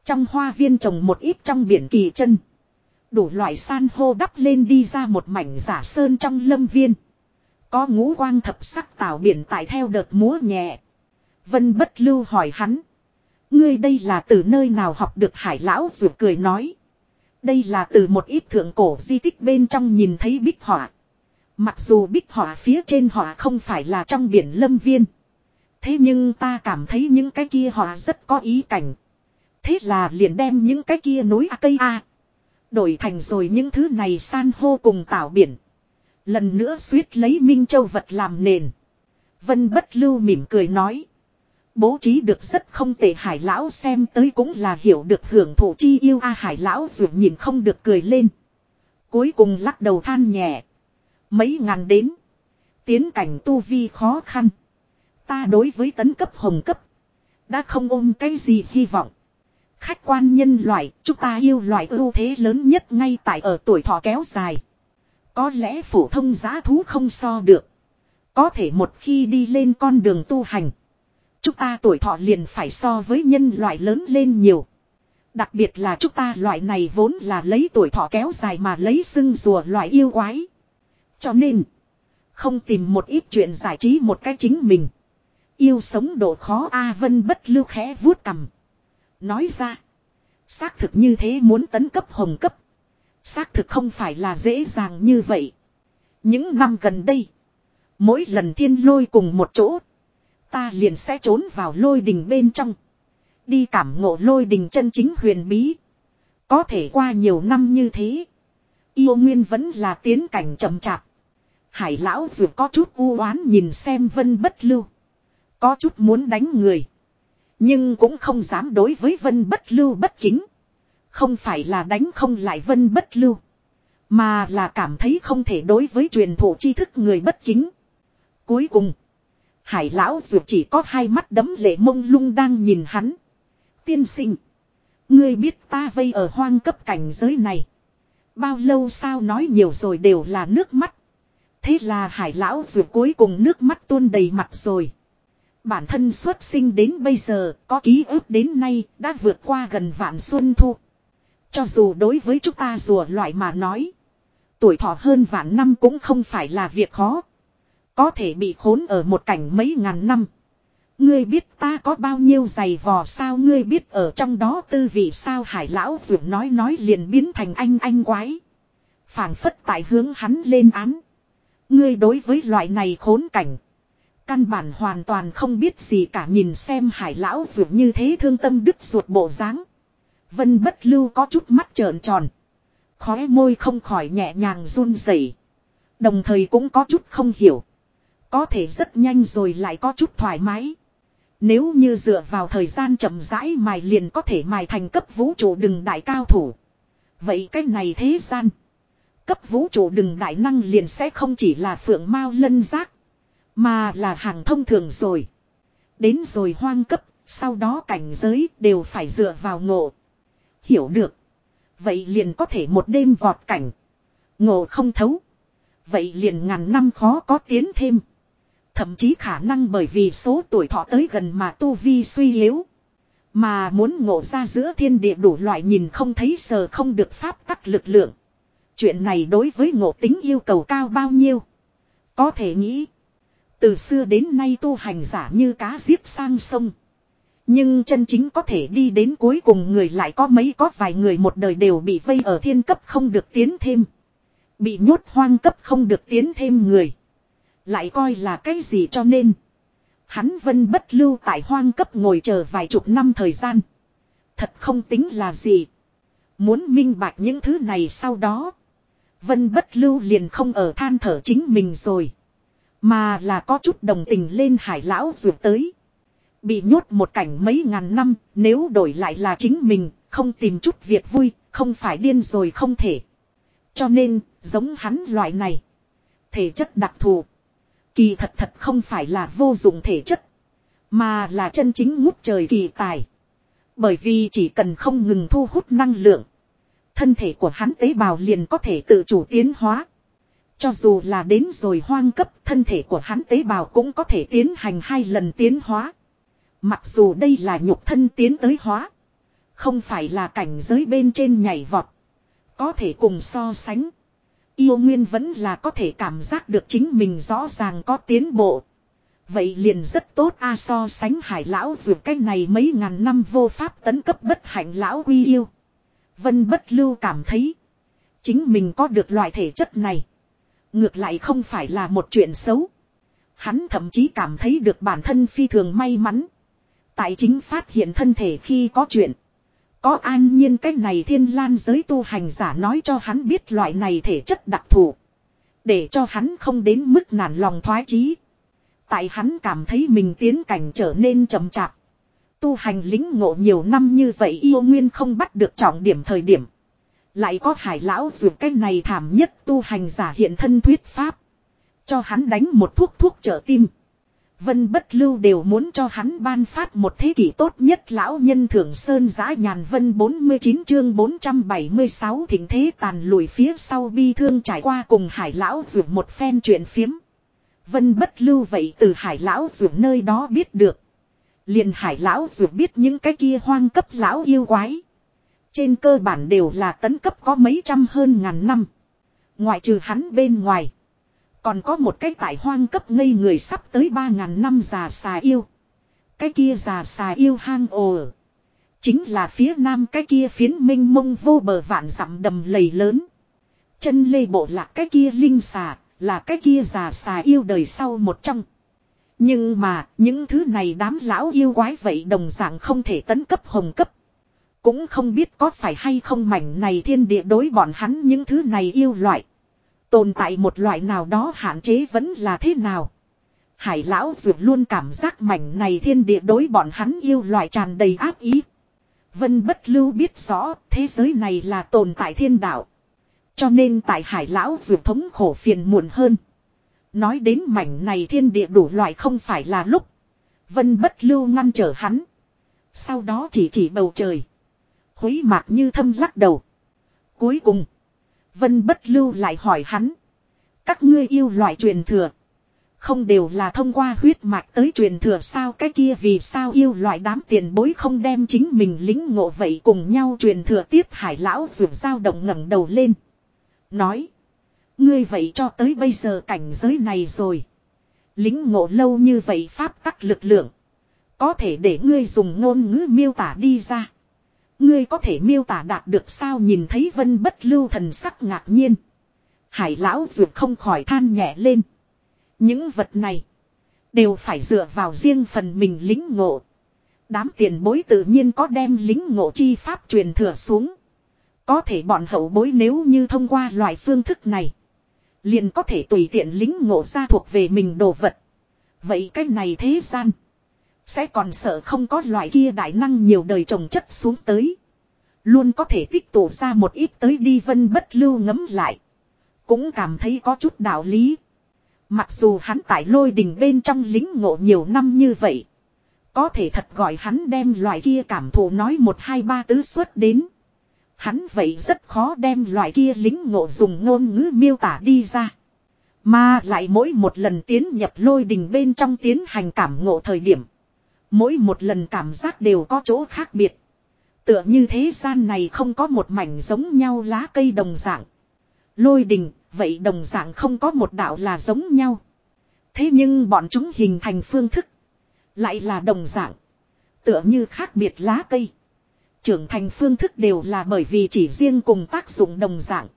Trong hoa viên trồng một ít trong biển kỳ chân. Đủ loại san hô đắp lên đi ra một mảnh giả sơn trong lâm viên. Có ngũ quang thập sắc tảo biển tại theo đợt múa nhẹ. Vân bất lưu hỏi hắn. Ngươi đây là từ nơi nào học được hải lão ruột cười nói. Đây là từ một ít thượng cổ di tích bên trong nhìn thấy bích họa. Mặc dù bích họa phía trên họa không phải là trong biển lâm viên. Thế nhưng ta cảm thấy những cái kia họa rất có ý cảnh. Thế là liền đem những cái kia nối a cây a. Đổi thành rồi những thứ này san hô cùng tảo biển. Lần nữa suýt lấy Minh Châu vật làm nền. Vân bất lưu mỉm cười nói. Bố trí được rất không tệ hải lão xem tới cũng là hiểu được hưởng thụ chi yêu a hải lão dù nhìn không được cười lên. Cuối cùng lắc đầu than nhẹ. Mấy ngàn đến. Tiến cảnh tu vi khó khăn. Ta đối với tấn cấp hồng cấp. Đã không ôm cái gì hy vọng. Khách quan nhân loại, chúng ta yêu loại ưu thế lớn nhất ngay tại ở tuổi thọ kéo dài. Có lẽ phổ thông giá thú không so được. Có thể một khi đi lên con đường tu hành. Chúng ta tuổi thọ liền phải so với nhân loại lớn lên nhiều. Đặc biệt là chúng ta loại này vốn là lấy tuổi thọ kéo dài mà lấy xưng rùa loại yêu quái. Cho nên, không tìm một ít chuyện giải trí một cái chính mình. Yêu sống độ khó A Vân bất lưu khẽ vuốt cầm. Nói ra, xác thực như thế muốn tấn cấp hồng cấp. Xác thực không phải là dễ dàng như vậy. Những năm gần đây, mỗi lần thiên lôi cùng một chỗ, Ta liền sẽ trốn vào lôi đình bên trong. Đi cảm ngộ lôi đình chân chính huyền bí. Có thể qua nhiều năm như thế. Yêu nguyên vẫn là tiến cảnh chậm chạp. Hải lão dù có chút u oán nhìn xem vân bất lưu. Có chút muốn đánh người. Nhưng cũng không dám đối với vân bất lưu bất kính. Không phải là đánh không lại vân bất lưu. Mà là cảm thấy không thể đối với truyền thụ tri thức người bất kính. Cuối cùng. Hải lão dù chỉ có hai mắt đấm lệ mông lung đang nhìn hắn. Tiên sinh. Ngươi biết ta vây ở hoang cấp cảnh giới này. Bao lâu sao nói nhiều rồi đều là nước mắt. Thế là hải lão dù cuối cùng nước mắt tuôn đầy mặt rồi. Bản thân xuất sinh đến bây giờ, có ký ức đến nay, đã vượt qua gần vạn xuân thu. Cho dù đối với chúng ta rùa loại mà nói. Tuổi thọ hơn vạn năm cũng không phải là việc khó. Có thể bị khốn ở một cảnh mấy ngàn năm. Ngươi biết ta có bao nhiêu giày vò sao ngươi biết ở trong đó tư vị sao hải lão dưỡng nói nói liền biến thành anh anh quái. phảng phất tại hướng hắn lên án. Ngươi đối với loại này khốn cảnh. Căn bản hoàn toàn không biết gì cả nhìn xem hải lão dưỡng như thế thương tâm đứt ruột bộ dáng. Vân bất lưu có chút mắt trợn tròn. Khóe môi không khỏi nhẹ nhàng run rẩy Đồng thời cũng có chút không hiểu. Có thể rất nhanh rồi lại có chút thoải mái. Nếu như dựa vào thời gian chậm rãi mài liền có thể mài thành cấp vũ trụ đừng đại cao thủ. Vậy cái này thế gian. Cấp vũ trụ đừng đại năng liền sẽ không chỉ là phượng mao lân giác. Mà là hàng thông thường rồi. Đến rồi hoang cấp, sau đó cảnh giới đều phải dựa vào ngộ. Hiểu được. Vậy liền có thể một đêm vọt cảnh. Ngộ không thấu. Vậy liền ngàn năm khó có tiến thêm. Thậm chí khả năng bởi vì số tuổi thọ tới gần mà tu vi suy yếu. Mà muốn ngộ ra giữa thiên địa đủ loại nhìn không thấy sờ không được pháp tắc lực lượng. Chuyện này đối với ngộ tính yêu cầu cao bao nhiêu. Có thể nghĩ. Từ xưa đến nay tu hành giả như cá giết sang sông. Nhưng chân chính có thể đi đến cuối cùng người lại có mấy có vài người một đời đều bị vây ở thiên cấp không được tiến thêm. Bị nhốt hoang cấp không được tiến thêm người. Lại coi là cái gì cho nên. Hắn vân bất lưu tại hoang cấp ngồi chờ vài chục năm thời gian. Thật không tính là gì. Muốn minh bạch những thứ này sau đó. Vân bất lưu liền không ở than thở chính mình rồi. Mà là có chút đồng tình lên hải lão ruột tới. Bị nhốt một cảnh mấy ngàn năm, nếu đổi lại là chính mình, không tìm chút việc vui, không phải điên rồi không thể. Cho nên, giống hắn loại này. Thể chất đặc thù. Kỳ thật thật không phải là vô dụng thể chất. Mà là chân chính ngút trời kỳ tài. Bởi vì chỉ cần không ngừng thu hút năng lượng. Thân thể của hắn tế bào liền có thể tự chủ tiến hóa. Cho dù là đến rồi hoang cấp, thân thể của hắn tế bào cũng có thể tiến hành hai lần tiến hóa. Mặc dù đây là nhục thân tiến tới hóa. Không phải là cảnh giới bên trên nhảy vọt. Có thể cùng so sánh. Yêu Nguyên vẫn là có thể cảm giác được chính mình rõ ràng có tiến bộ. Vậy liền rất tốt a so sánh hải lão dù cái này mấy ngàn năm vô pháp tấn cấp bất hạnh lão quy yêu. Vân bất lưu cảm thấy. Chính mình có được loại thể chất này. Ngược lại không phải là một chuyện xấu. Hắn thậm chí cảm thấy được bản thân phi thường may mắn. Tại chính phát hiện thân thể khi có chuyện. Có an nhiên cách này thiên lan giới tu hành giả nói cho hắn biết loại này thể chất đặc thù. Để cho hắn không đến mức nản lòng thoái chí. Tại hắn cảm thấy mình tiến cảnh trở nên chậm chạp. Tu hành lính ngộ nhiều năm như vậy yêu nguyên không bắt được trọng điểm thời điểm. Lại có hải lão dù cách này thảm nhất tu hành giả hiện thân thuyết pháp. Cho hắn đánh một thuốc thuốc trợ tim. Vân bất lưu đều muốn cho hắn ban phát một thế kỷ tốt nhất lão nhân thưởng sơn giã nhàn vân 49 chương 476 thỉnh thế tàn lùi phía sau bi thương trải qua cùng hải lão ruột một phen chuyện phiếm. Vân bất lưu vậy từ hải lão ruột nơi đó biết được. liền hải lão ruột biết những cái kia hoang cấp lão yêu quái. Trên cơ bản đều là tấn cấp có mấy trăm hơn ngàn năm. Ngoại trừ hắn bên ngoài. Còn có một cái tại hoang cấp ngây người sắp tới ba ngàn năm già xà yêu. Cái kia già xà yêu hang ồ. Chính là phía nam cái kia phiến minh mông vô bờ vạn dặm đầm lầy lớn. Chân lê bộ lạc cái kia linh xà, là cái kia già xà yêu đời sau một trong. Nhưng mà, những thứ này đám lão yêu quái vậy đồng dạng không thể tấn cấp hồng cấp. Cũng không biết có phải hay không mảnh này thiên địa đối bọn hắn những thứ này yêu loại. Tồn tại một loại nào đó hạn chế vẫn là thế nào. Hải lão dược luôn cảm giác mảnh này thiên địa đối bọn hắn yêu loại tràn đầy áp ý. Vân bất lưu biết rõ thế giới này là tồn tại thiên đạo. Cho nên tại hải lão dược thống khổ phiền muộn hơn. Nói đến mảnh này thiên địa đủ loại không phải là lúc. Vân bất lưu ngăn trở hắn. Sau đó chỉ chỉ bầu trời. Hối mạc như thâm lắc đầu. Cuối cùng. Vân bất lưu lại hỏi hắn. Các ngươi yêu loại truyền thừa. Không đều là thông qua huyết mạch tới truyền thừa sao cái kia vì sao yêu loại đám tiền bối không đem chính mình lính ngộ vậy cùng nhau truyền thừa tiếp hải lão ruột dao động ngẩng đầu lên. Nói. Ngươi vậy cho tới bây giờ cảnh giới này rồi. Lính ngộ lâu như vậy pháp tắc lực lượng. Có thể để ngươi dùng ngôn ngữ miêu tả đi ra. Ngươi có thể miêu tả đạt được sao nhìn thấy vân bất lưu thần sắc ngạc nhiên. Hải lão dược không khỏi than nhẹ lên. Những vật này. Đều phải dựa vào riêng phần mình lính ngộ. Đám tiền bối tự nhiên có đem lính ngộ chi pháp truyền thừa xuống. Có thể bọn hậu bối nếu như thông qua loại phương thức này. Liền có thể tùy tiện lính ngộ ra thuộc về mình đồ vật. Vậy cái này thế gian. Sẽ còn sợ không có loại kia đại năng nhiều đời trồng chất xuống tới. Luôn có thể tích tụ ra một ít tới đi vân bất lưu ngấm lại. Cũng cảm thấy có chút đạo lý. Mặc dù hắn tại lôi đình bên trong lính ngộ nhiều năm như vậy. Có thể thật gọi hắn đem loại kia cảm thụ nói một hai ba tứ suất đến. Hắn vậy rất khó đem loại kia lính ngộ dùng ngôn ngữ miêu tả đi ra. Mà lại mỗi một lần tiến nhập lôi đình bên trong tiến hành cảm ngộ thời điểm. Mỗi một lần cảm giác đều có chỗ khác biệt. Tựa như thế gian này không có một mảnh giống nhau lá cây đồng dạng. Lôi đình, vậy đồng dạng không có một đạo là giống nhau. Thế nhưng bọn chúng hình thành phương thức. Lại là đồng dạng. Tựa như khác biệt lá cây. Trưởng thành phương thức đều là bởi vì chỉ riêng cùng tác dụng đồng dạng.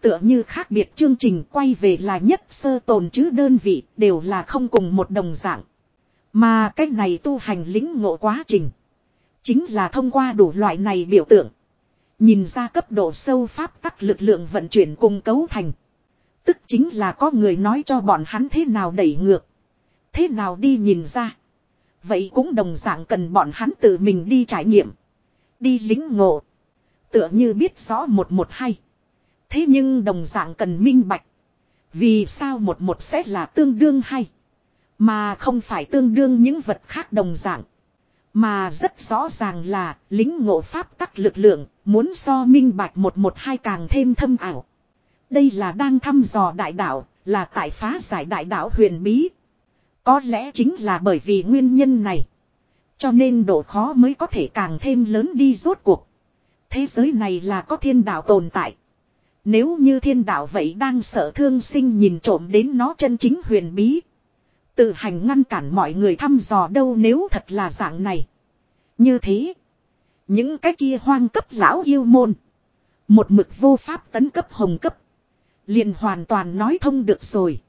Tựa như khác biệt chương trình quay về là nhất sơ tồn chứ đơn vị đều là không cùng một đồng dạng. Mà cách này tu hành lính ngộ quá trình. Chính là thông qua đủ loại này biểu tượng. Nhìn ra cấp độ sâu pháp tắc lực lượng vận chuyển cùng cấu thành. Tức chính là có người nói cho bọn hắn thế nào đẩy ngược. Thế nào đi nhìn ra. Vậy cũng đồng dạng cần bọn hắn tự mình đi trải nghiệm. Đi lính ngộ. Tựa như biết rõ một một hay. Thế nhưng đồng dạng cần minh bạch. Vì sao một một sẽ là tương đương hay. Mà không phải tương đương những vật khác đồng dạng. Mà rất rõ ràng là lính ngộ pháp tắc lực lượng muốn so minh bạch một một hai càng thêm thâm ảo. Đây là đang thăm dò đại đạo, là tại phá giải đại đạo huyền bí. Có lẽ chính là bởi vì nguyên nhân này. Cho nên độ khó mới có thể càng thêm lớn đi rốt cuộc. Thế giới này là có thiên đạo tồn tại. Nếu như thiên đạo vậy đang sợ thương sinh nhìn trộm đến nó chân chính huyền bí. Tự hành ngăn cản mọi người thăm dò đâu nếu thật là dạng này. Như thế. Những cái kia hoang cấp lão yêu môn. Một mực vô pháp tấn cấp hồng cấp. Liền hoàn toàn nói thông được rồi.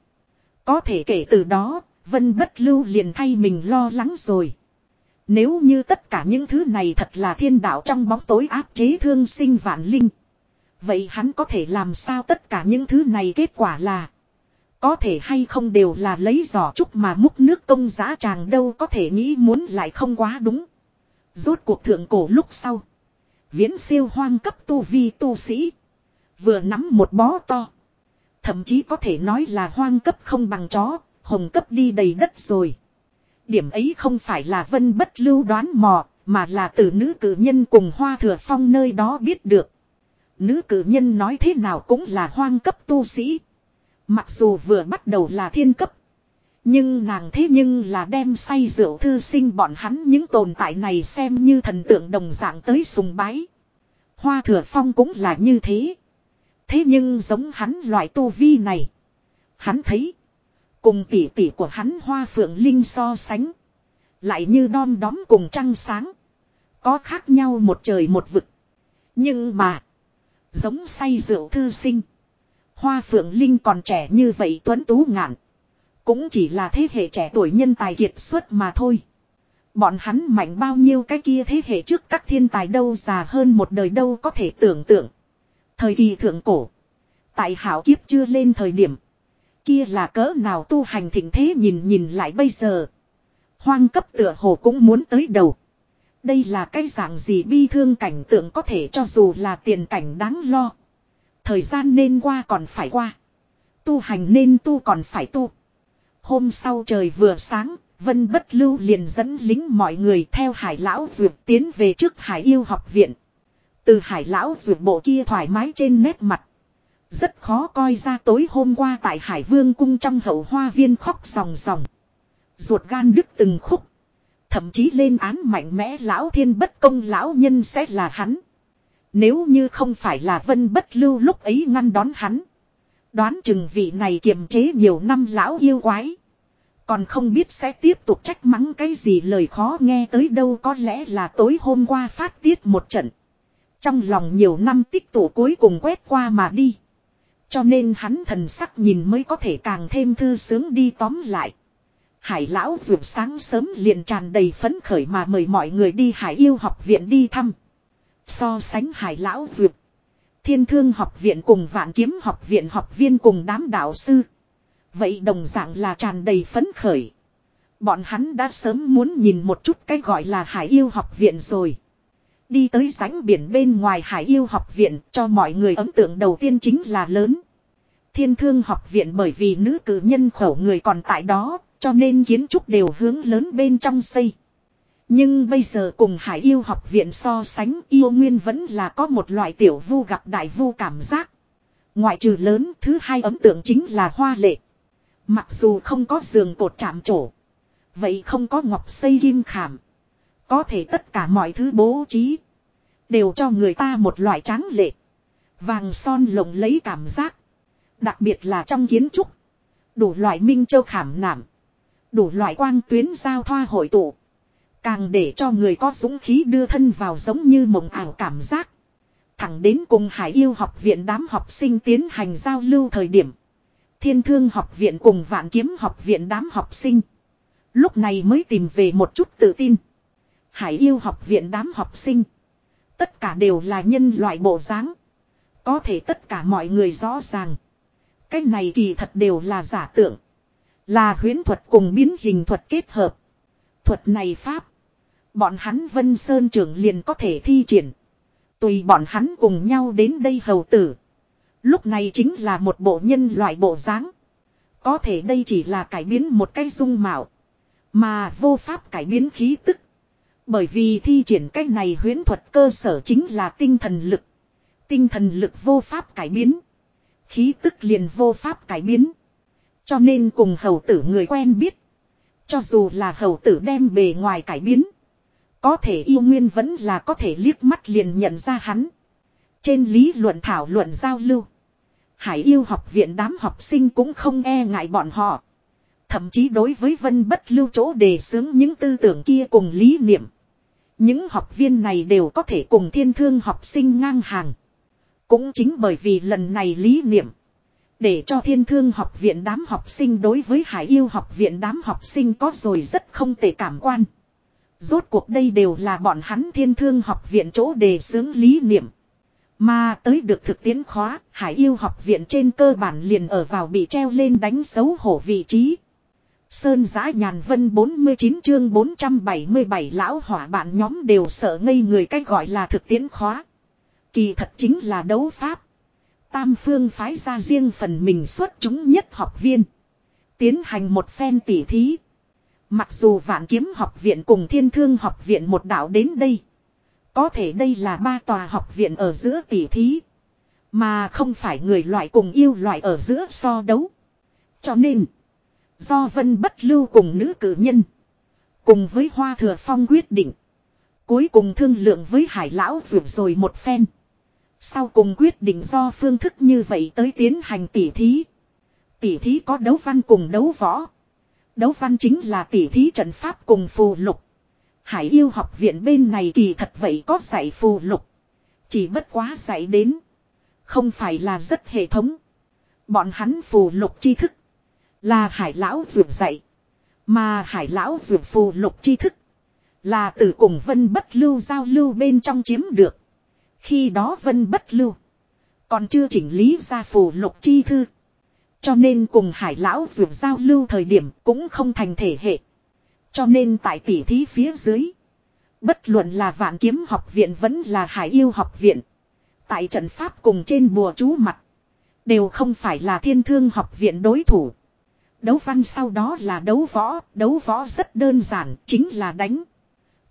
Có thể kể từ đó, Vân Bất Lưu liền thay mình lo lắng rồi. Nếu như tất cả những thứ này thật là thiên đạo trong bóng tối áp chế thương sinh vạn linh. Vậy hắn có thể làm sao tất cả những thứ này kết quả là. Có thể hay không đều là lấy giỏ trúc mà múc nước công giá chàng đâu có thể nghĩ muốn lại không quá đúng. Rốt cuộc thượng cổ lúc sau. Viễn siêu hoang cấp tu vi tu sĩ. Vừa nắm một bó to. Thậm chí có thể nói là hoang cấp không bằng chó, hồng cấp đi đầy đất rồi. Điểm ấy không phải là vân bất lưu đoán mò, mà là từ nữ cử nhân cùng hoa thừa phong nơi đó biết được. Nữ cử nhân nói thế nào cũng là hoang cấp tu sĩ. Mặc dù vừa bắt đầu là thiên cấp. Nhưng nàng thế nhưng là đem say rượu thư sinh bọn hắn những tồn tại này xem như thần tượng đồng dạng tới sùng bái. Hoa thừa phong cũng là như thế. Thế nhưng giống hắn loại tu vi này. Hắn thấy. Cùng tỷ tỷ của hắn hoa phượng linh so sánh. Lại như đom đóm cùng trăng sáng. Có khác nhau một trời một vực. Nhưng mà. Giống say rượu thư sinh. Hoa phượng linh còn trẻ như vậy tuấn tú ngạn. Cũng chỉ là thế hệ trẻ tuổi nhân tài kiệt xuất mà thôi. Bọn hắn mạnh bao nhiêu cái kia thế hệ trước các thiên tài đâu già hơn một đời đâu có thể tưởng tượng. Thời kỳ thượng cổ. Tại hảo kiếp chưa lên thời điểm. Kia là cỡ nào tu hành thịnh thế nhìn nhìn lại bây giờ. Hoang cấp tựa hồ cũng muốn tới đầu. Đây là cái dạng gì bi thương cảnh tượng có thể cho dù là tiền cảnh đáng lo. Thời gian nên qua còn phải qua. Tu hành nên tu còn phải tu. Hôm sau trời vừa sáng, Vân Bất Lưu liền dẫn lính mọi người theo hải lão dược tiến về trước hải yêu học viện. Từ hải lão dược bộ kia thoải mái trên nét mặt. Rất khó coi ra tối hôm qua tại Hải Vương cung trong hậu hoa viên khóc ròng ròng. Ruột gan đứt từng khúc. Thậm chí lên án mạnh mẽ lão thiên bất công lão nhân sẽ là hắn. Nếu như không phải là vân bất lưu lúc ấy ngăn đón hắn. Đoán chừng vị này kiềm chế nhiều năm lão yêu quái. Còn không biết sẽ tiếp tục trách mắng cái gì lời khó nghe tới đâu có lẽ là tối hôm qua phát tiết một trận. Trong lòng nhiều năm tích tụ cuối cùng quét qua mà đi. Cho nên hắn thần sắc nhìn mới có thể càng thêm thư sướng đi tóm lại. Hải lão dược sáng sớm liền tràn đầy phấn khởi mà mời mọi người đi hải yêu học viện đi thăm. So sánh hải lão dược. Thiên thương học viện cùng vạn kiếm học viện học viên cùng đám đạo sư. Vậy đồng dạng là tràn đầy phấn khởi. Bọn hắn đã sớm muốn nhìn một chút cái gọi là hải yêu học viện rồi. Đi tới sánh biển bên ngoài hải yêu học viện cho mọi người ấn tượng đầu tiên chính là lớn. Thiên thương học viện bởi vì nữ cử nhân khẩu người còn tại đó, cho nên kiến trúc đều hướng lớn bên trong xây. Nhưng bây giờ cùng Hải yêu học viện so sánh, yêu nguyên vẫn là có một loại tiểu vu gặp đại vu cảm giác. Ngoại trừ lớn, thứ hai ấn tượng chính là hoa lệ. Mặc dù không có giường cột chạm trổ. Vậy không có ngọc xây kim khảm. Có thể tất cả mọi thứ bố trí. Đều cho người ta một loại tráng lệ. Vàng son lộng lấy cảm giác. Đặc biệt là trong kiến trúc. Đủ loại minh châu khảm nảm. Đủ loại quang tuyến giao thoa hội tụ. Càng để cho người có dũng khí đưa thân vào giống như mộng ảo cảm giác. Thẳng đến cùng Hải yêu học viện đám học sinh tiến hành giao lưu thời điểm. Thiên thương học viện cùng vạn kiếm học viện đám học sinh. Lúc này mới tìm về một chút tự tin. Hải yêu học viện đám học sinh. Tất cả đều là nhân loại bộ dáng. Có thể tất cả mọi người rõ ràng. Cái này kỳ thật đều là giả tượng. Là huyến thuật cùng biến hình thuật kết hợp. Thuật này pháp. Bọn hắn Vân Sơn trưởng liền có thể thi triển. Tùy bọn hắn cùng nhau đến đây hầu tử. Lúc này chính là một bộ nhân loại bộ dáng. Có thể đây chỉ là cải biến một cái dung mạo. Mà vô pháp cải biến khí tức. Bởi vì thi triển cách này huyễn thuật cơ sở chính là tinh thần lực. Tinh thần lực vô pháp cải biến. Khí tức liền vô pháp cải biến. Cho nên cùng hầu tử người quen biết. Cho dù là hầu tử đem bề ngoài cải biến. Có thể yêu nguyên vẫn là có thể liếc mắt liền nhận ra hắn. Trên lý luận thảo luận giao lưu. Hải yêu học viện đám học sinh cũng không e ngại bọn họ. Thậm chí đối với vân bất lưu chỗ đề xướng những tư tưởng kia cùng lý niệm. Những học viên này đều có thể cùng thiên thương học sinh ngang hàng. Cũng chính bởi vì lần này lý niệm. Để cho thiên thương học viện đám học sinh đối với hải yêu học viện đám học sinh có rồi rất không tệ cảm quan. Rốt cuộc đây đều là bọn hắn thiên thương học viện chỗ đề xướng lý niệm. Mà tới được thực tiễn khóa, Hải yêu học viện trên cơ bản liền ở vào bị treo lên đánh xấu hổ vị trí. Sơn giã nhàn vân 49 chương 477 lão hỏa bạn nhóm đều sợ ngây người cách gọi là thực tiễn khóa. Kỳ thật chính là đấu pháp. Tam phương phái ra riêng phần mình xuất chúng nhất học viên. Tiến hành một phen tỉ thí. Mặc dù vạn kiếm học viện cùng thiên thương học viện một đạo đến đây. Có thể đây là ba tòa học viện ở giữa tỷ thí. Mà không phải người loại cùng yêu loại ở giữa so đấu. Cho nên. Do vân bất lưu cùng nữ cử nhân. Cùng với hoa thừa phong quyết định. Cuối cùng thương lượng với hải lão rượu rồi một phen. Sau cùng quyết định do phương thức như vậy tới tiến hành tỉ thí. Tỉ thí có đấu văn cùng đấu võ. Đấu văn chính là tỉ thí trận pháp cùng phù lục. Hải yêu học viện bên này kỳ thật vậy có dạy phù lục. Chỉ bất quá dạy đến. Không phải là rất hệ thống. Bọn hắn phù lục tri thức. Là hải lão dược dạy. Mà hải lão dược phù lục tri thức. Là từ cùng vân bất lưu giao lưu bên trong chiếm được. Khi đó vân bất lưu. Còn chưa chỉnh lý ra phù lục chi thư. Cho nên cùng hải lão dược giao lưu thời điểm cũng không thành thể hệ. Cho nên tại tỉ thí phía dưới. Bất luận là vạn kiếm học viện vẫn là hải yêu học viện. Tại trận pháp cùng trên bùa chú mặt. Đều không phải là thiên thương học viện đối thủ. Đấu văn sau đó là đấu võ. Đấu võ rất đơn giản, chính là đánh.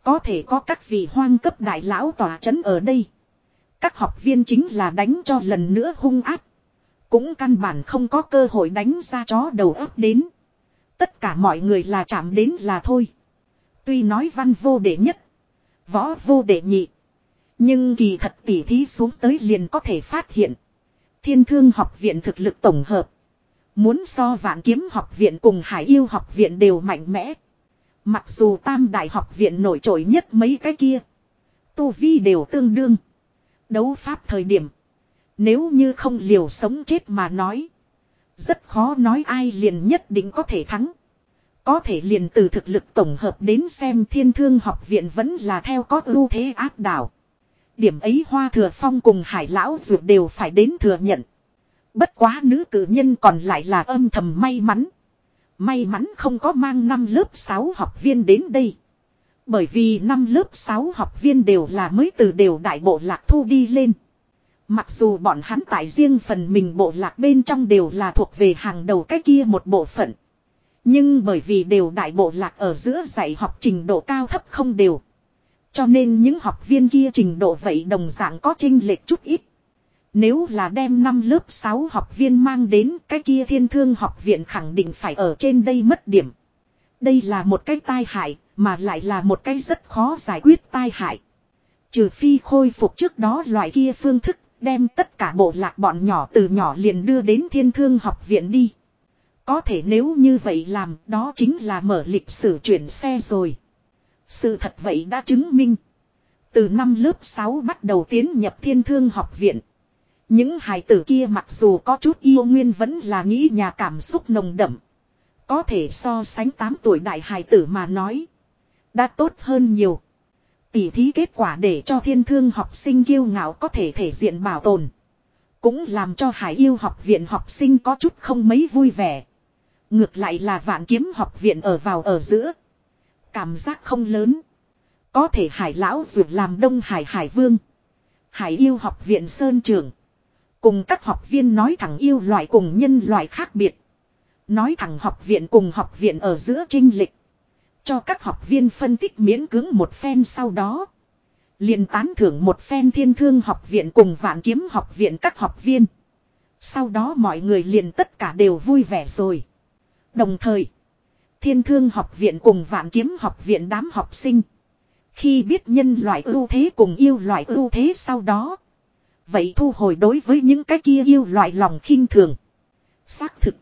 Có thể có các vị hoang cấp đại lão tòa chấn ở đây. Các học viên chính là đánh cho lần nữa hung áp. Cũng căn bản không có cơ hội đánh ra chó đầu ấp đến. Tất cả mọi người là chạm đến là thôi. Tuy nói văn vô đệ nhất. Võ vô đệ nhị. Nhưng kỳ thật tỉ thí xuống tới liền có thể phát hiện. Thiên thương học viện thực lực tổng hợp. Muốn so vạn kiếm học viện cùng hải yêu học viện đều mạnh mẽ. Mặc dù tam đại học viện nổi trội nhất mấy cái kia. Tu vi đều tương đương. Đấu pháp thời điểm. Nếu như không liều sống chết mà nói. Rất khó nói ai liền nhất định có thể thắng. Có thể liền từ thực lực tổng hợp đến xem thiên thương học viện vẫn là theo có ưu thế áp đảo. Điểm ấy hoa thừa phong cùng hải lão ruột đều phải đến thừa nhận. Bất quá nữ cử nhân còn lại là âm thầm may mắn. May mắn không có mang năm lớp 6 học viên đến đây. Bởi vì năm lớp 6 học viên đều là mới từ đều đại bộ lạc thu đi lên. Mặc dù bọn hắn tại riêng phần mình bộ lạc bên trong đều là thuộc về hàng đầu cái kia một bộ phận. Nhưng bởi vì đều đại bộ lạc ở giữa dạy học trình độ cao thấp không đều. Cho nên những học viên kia trình độ vậy đồng dạng có chênh lệch chút ít. Nếu là đem năm lớp 6 học viên mang đến cái kia thiên thương học viện khẳng định phải ở trên đây mất điểm. Đây là một cái tai hại, mà lại là một cái rất khó giải quyết tai hại. Trừ phi khôi phục trước đó loại kia phương thức, đem tất cả bộ lạc bọn nhỏ từ nhỏ liền đưa đến thiên thương học viện đi. Có thể nếu như vậy làm, đó chính là mở lịch sử chuyển xe rồi. Sự thật vậy đã chứng minh. Từ năm lớp 6 bắt đầu tiến nhập thiên thương học viện. Những hài tử kia mặc dù có chút yêu nguyên vẫn là nghĩ nhà cảm xúc nồng đậm. Có thể so sánh 8 tuổi đại hài tử mà nói. Đã tốt hơn nhiều. Tỉ thí kết quả để cho thiên thương học sinh kiêu ngạo có thể thể diện bảo tồn. Cũng làm cho hải yêu học viện học sinh có chút không mấy vui vẻ. Ngược lại là vạn kiếm học viện ở vào ở giữa. Cảm giác không lớn. Có thể hải lão dược làm đông hải hải vương. Hải yêu học viện sơn trường. Cùng các học viên nói thẳng yêu loại cùng nhân loại khác biệt. Nói thẳng học viện cùng học viện ở giữa trinh lịch. Cho các học viên phân tích miễn cưỡng một phen sau đó. liền tán thưởng một phen thiên thương học viện cùng vạn kiếm học viện các học viên. Sau đó mọi người liền tất cả đều vui vẻ rồi. Đồng thời, thiên thương học viện cùng vạn kiếm học viện đám học sinh. Khi biết nhân loại ưu thế cùng yêu loại ưu thế sau đó. Vậy thu hồi đối với những cái kia yêu loại lòng khinh thường. Xác thực.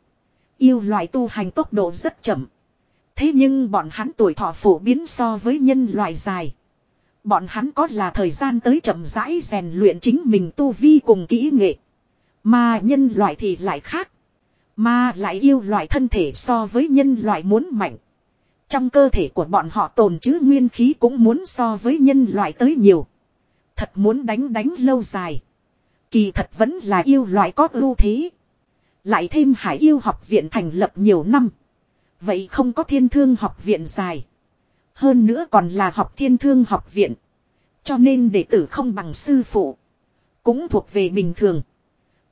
Yêu loại tu hành tốc độ rất chậm. Thế nhưng bọn hắn tuổi thọ phổ biến so với nhân loại dài. Bọn hắn có là thời gian tới chậm rãi rèn luyện chính mình tu vi cùng kỹ nghệ. Mà nhân loại thì lại khác. Mà lại yêu loại thân thể so với nhân loại muốn mạnh. Trong cơ thể của bọn họ tồn chứ nguyên khí cũng muốn so với nhân loại tới nhiều. Thật muốn đánh đánh lâu dài. Kỳ thật vẫn là yêu loại có ưu thế. Lại thêm hải yêu học viện thành lập nhiều năm. Vậy không có thiên thương học viện dài. Hơn nữa còn là học thiên thương học viện. Cho nên đệ tử không bằng sư phụ. Cũng thuộc về bình thường.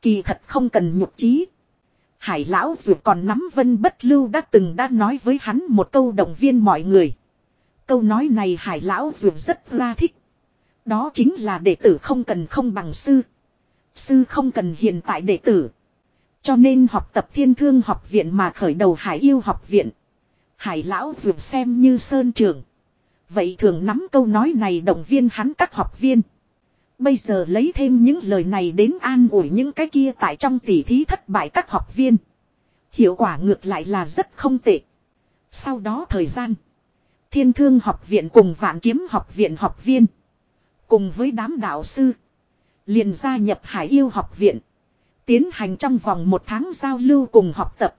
Kỳ thật không cần nhục trí. Hải lão dù còn nắm vân bất lưu đã từng đã nói với hắn một câu động viên mọi người. Câu nói này hải lão dù rất la thích. Đó chính là đệ tử không cần không bằng sư. Sư không cần hiện tại đệ tử. Cho nên học tập thiên thương học viện mà khởi đầu hải yêu học viện. Hải lão dù xem như sơn trường. Vậy thường nắm câu nói này động viên hắn các học viên. Bây giờ lấy thêm những lời này đến an ủi những cái kia tại trong tỉ thí thất bại các học viên. Hiệu quả ngược lại là rất không tệ. Sau đó thời gian. Thiên thương học viện cùng vạn kiếm học viện học viên. Cùng với đám đạo sư. liền gia nhập hải yêu học viện. Tiến hành trong vòng một tháng giao lưu cùng học tập.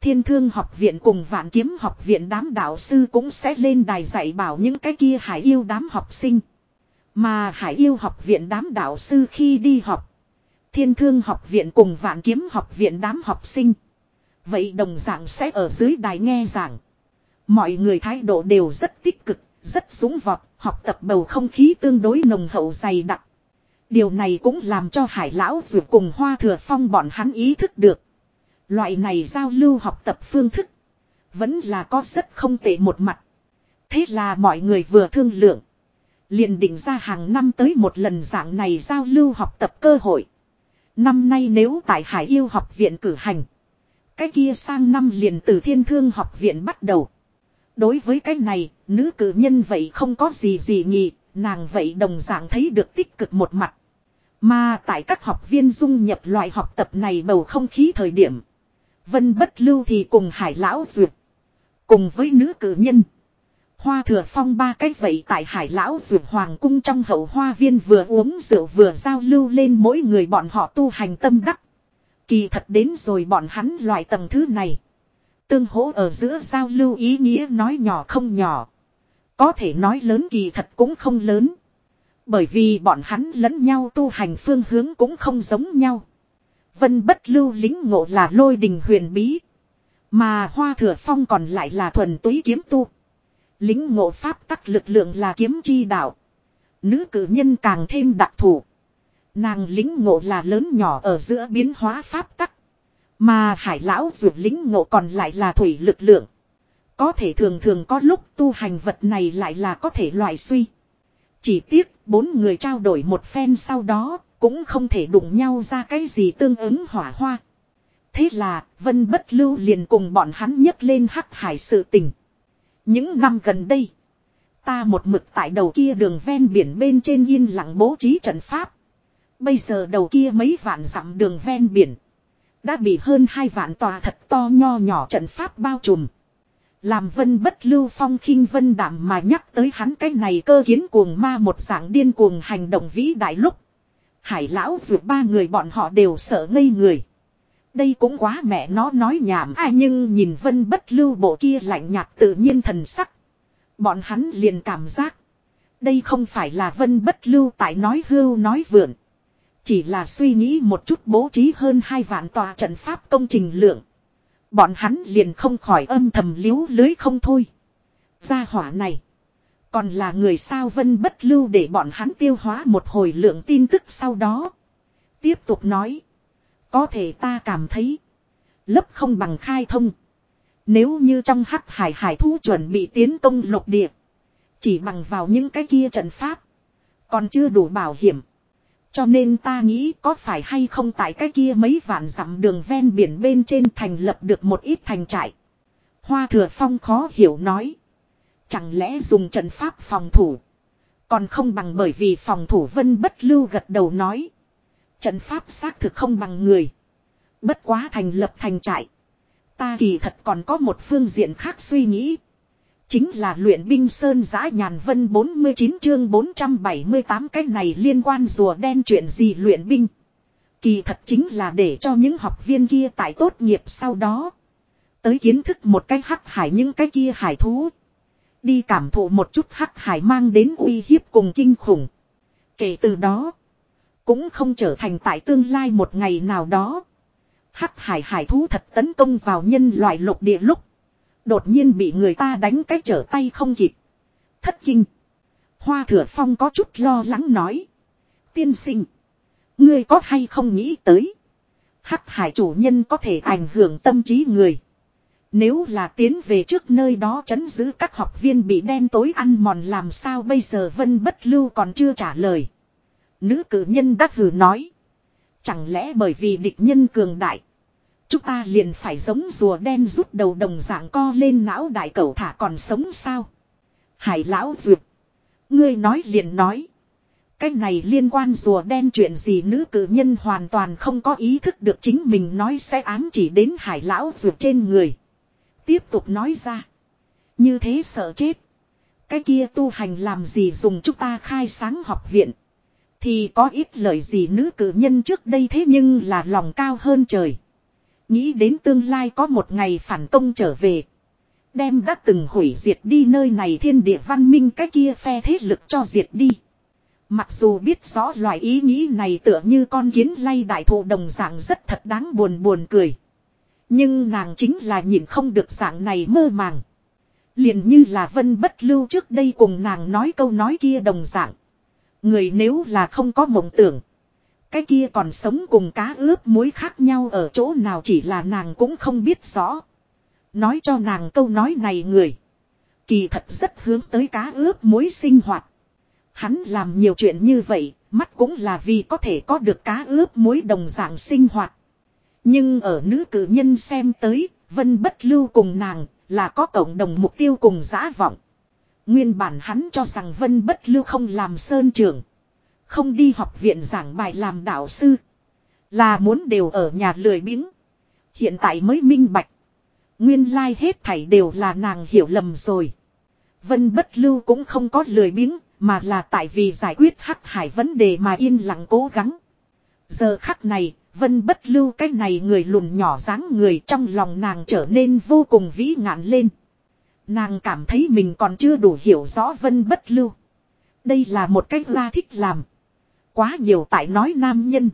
Thiên thương học viện cùng vạn kiếm học viện đám đạo sư cũng sẽ lên đài dạy bảo những cái kia hải yêu đám học sinh. Mà hải yêu học viện đám đạo sư khi đi học. Thiên thương học viện cùng vạn kiếm học viện đám học sinh. Vậy đồng dạng sẽ ở dưới đài nghe giảng. Mọi người thái độ đều rất tích cực, rất súng vọt, học tập bầu không khí tương đối nồng hậu dày đặc. Điều này cũng làm cho hải lão dù cùng hoa thừa phong bọn hắn ý thức được. Loại này giao lưu học tập phương thức. Vẫn là có rất không tệ một mặt. Thế là mọi người vừa thương lượng. liền định ra hàng năm tới một lần dạng này giao lưu học tập cơ hội. Năm nay nếu tại Hải Yêu học viện cử hành. Cái kia sang năm liền từ thiên thương học viện bắt đầu. Đối với cái này, nữ cử nhân vậy không có gì gì nhỉ, nàng vậy đồng dạng thấy được tích cực một mặt. Mà tại các học viên dung nhập loại học tập này bầu không khí thời điểm. Vân bất lưu thì cùng hải lão duyệt. Cùng với nữ cử nhân. Hoa thừa phong ba cái vậy tại hải lão duyệt hoàng cung trong hậu hoa viên vừa uống rượu vừa giao lưu lên mỗi người bọn họ tu hành tâm đắc. Kỳ thật đến rồi bọn hắn loại tầng thứ này. Tương hỗ ở giữa giao lưu ý nghĩa nói nhỏ không nhỏ. Có thể nói lớn kỳ thật cũng không lớn. Bởi vì bọn hắn lẫn nhau tu hành phương hướng cũng không giống nhau. Vân bất lưu lính ngộ là lôi đình huyền bí. Mà hoa thừa phong còn lại là thuần túy kiếm tu. Lính ngộ pháp tắc lực lượng là kiếm chi đạo. Nữ cử nhân càng thêm đặc thù. Nàng lính ngộ là lớn nhỏ ở giữa biến hóa pháp tắc. Mà hải lão dù lính ngộ còn lại là thủy lực lượng. Có thể thường thường có lúc tu hành vật này lại là có thể loại suy. Chỉ tiếc, bốn người trao đổi một phen sau đó, cũng không thể đụng nhau ra cái gì tương ứng hỏa hoa. Thế là, Vân Bất Lưu liền cùng bọn hắn nhấc lên hắc hải sự tình. Những năm gần đây. Ta một mực tại đầu kia đường ven biển bên trên yên lặng bố trí trận pháp. Bây giờ đầu kia mấy vạn dặm đường ven biển. Đã bị hơn hai vạn tòa thật to nho nhỏ trận pháp bao trùm. Làm vân bất lưu phong khinh vân đảm mà nhắc tới hắn cái này cơ kiến cuồng ma một dạng điên cuồng hành động vĩ đại lúc. Hải lão vượt ba người bọn họ đều sợ ngây người. Đây cũng quá mẹ nó nói nhảm ai nhưng nhìn vân bất lưu bộ kia lạnh nhạt tự nhiên thần sắc. Bọn hắn liền cảm giác. Đây không phải là vân bất lưu tại nói hưu nói vượn. Chỉ là suy nghĩ một chút bố trí hơn hai vạn tòa trận pháp công trình lượng. Bọn hắn liền không khỏi âm thầm liếu lưới không thôi. Gia hỏa này. Còn là người sao vân bất lưu để bọn hắn tiêu hóa một hồi lượng tin tức sau đó. Tiếp tục nói. Có thể ta cảm thấy. Lấp không bằng khai thông. Nếu như trong hắc hải hải thú chuẩn bị tiến công lục địa. Chỉ bằng vào những cái kia trận pháp. Còn chưa đủ bảo hiểm. Cho nên ta nghĩ có phải hay không tại cái kia mấy vạn dặm đường ven biển bên trên thành lập được một ít thành trại. Hoa thừa phong khó hiểu nói. Chẳng lẽ dùng trận pháp phòng thủ. Còn không bằng bởi vì phòng thủ vân bất lưu gật đầu nói. Trận pháp xác thực không bằng người. Bất quá thành lập thành trại. Ta kỳ thật còn có một phương diện khác suy nghĩ. Chính là luyện binh Sơn Giã Nhàn Vân 49 chương 478 cái này liên quan rùa đen chuyện gì luyện binh. Kỳ thật chính là để cho những học viên kia tại tốt nghiệp sau đó. Tới kiến thức một cái hắc hải những cái kia hải thú. Đi cảm thụ một chút hắc hải mang đến uy hiếp cùng kinh khủng. Kể từ đó. Cũng không trở thành tại tương lai một ngày nào đó. Hắc hải hải thú thật tấn công vào nhân loại lục địa lúc. Đột nhiên bị người ta đánh cái trở tay không kịp. Thất kinh. Hoa thừa phong có chút lo lắng nói. Tiên sinh. Ngươi có hay không nghĩ tới. Hắc hải chủ nhân có thể ảnh hưởng tâm trí người. Nếu là tiến về trước nơi đó chấn giữ các học viên bị đen tối ăn mòn làm sao bây giờ vân bất lưu còn chưa trả lời. Nữ cử nhân đắc hử nói. Chẳng lẽ bởi vì địch nhân cường đại. Chúng ta liền phải giống rùa đen rút đầu đồng dạng co lên não đại cẩu thả còn sống sao. Hải lão duyệt. Ngươi nói liền nói. Cái này liên quan rùa đen chuyện gì nữ cử nhân hoàn toàn không có ý thức được chính mình nói sẽ ám chỉ đến hải lão duyệt trên người. Tiếp tục nói ra. Như thế sợ chết. Cái kia tu hành làm gì dùng chúng ta khai sáng học viện. Thì có ít lời gì nữ cử nhân trước đây thế nhưng là lòng cao hơn trời. Nghĩ đến tương lai có một ngày phản công trở về. Đem đã từng hủy diệt đi nơi này thiên địa văn minh cái kia phe thế lực cho diệt đi. Mặc dù biết rõ loại ý nghĩ này tựa như con kiến lay đại thụ đồng dạng rất thật đáng buồn buồn cười. Nhưng nàng chính là nhìn không được dạng này mơ màng. Liền như là vân bất lưu trước đây cùng nàng nói câu nói kia đồng dạng. Người nếu là không có mộng tưởng. Cái kia còn sống cùng cá ướp muối khác nhau ở chỗ nào chỉ là nàng cũng không biết rõ. Nói cho nàng câu nói này người. Kỳ thật rất hướng tới cá ướp muối sinh hoạt. Hắn làm nhiều chuyện như vậy, mắt cũng là vì có thể có được cá ướp muối đồng dạng sinh hoạt. Nhưng ở nữ cử nhân xem tới, Vân Bất Lưu cùng nàng, là có cộng đồng mục tiêu cùng giã vọng. Nguyên bản hắn cho rằng Vân Bất Lưu không làm sơn trưởng. Không đi học viện giảng bài làm đạo sư. Là muốn đều ở nhà lười biếng. Hiện tại mới minh bạch. Nguyên lai like hết thảy đều là nàng hiểu lầm rồi. Vân bất lưu cũng không có lười biếng. Mà là tại vì giải quyết hắc hải vấn đề mà yên lặng cố gắng. Giờ khắc này, vân bất lưu cái này người lùn nhỏ dáng người trong lòng nàng trở nên vô cùng vĩ ngạn lên. Nàng cảm thấy mình còn chưa đủ hiểu rõ vân bất lưu. Đây là một cách la thích làm. Quá nhiều tại nói nam nhân.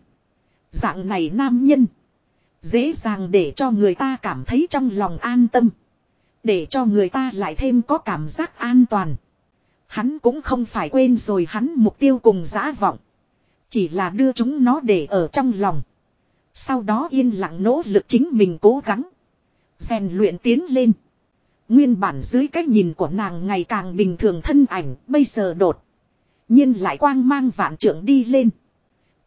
Dạng này nam nhân. Dễ dàng để cho người ta cảm thấy trong lòng an tâm. Để cho người ta lại thêm có cảm giác an toàn. Hắn cũng không phải quên rồi hắn mục tiêu cùng giã vọng. Chỉ là đưa chúng nó để ở trong lòng. Sau đó yên lặng nỗ lực chính mình cố gắng. rèn luyện tiến lên. Nguyên bản dưới cái nhìn của nàng ngày càng bình thường thân ảnh, bây giờ đột nhiên lại quang mang vạn trưởng đi lên.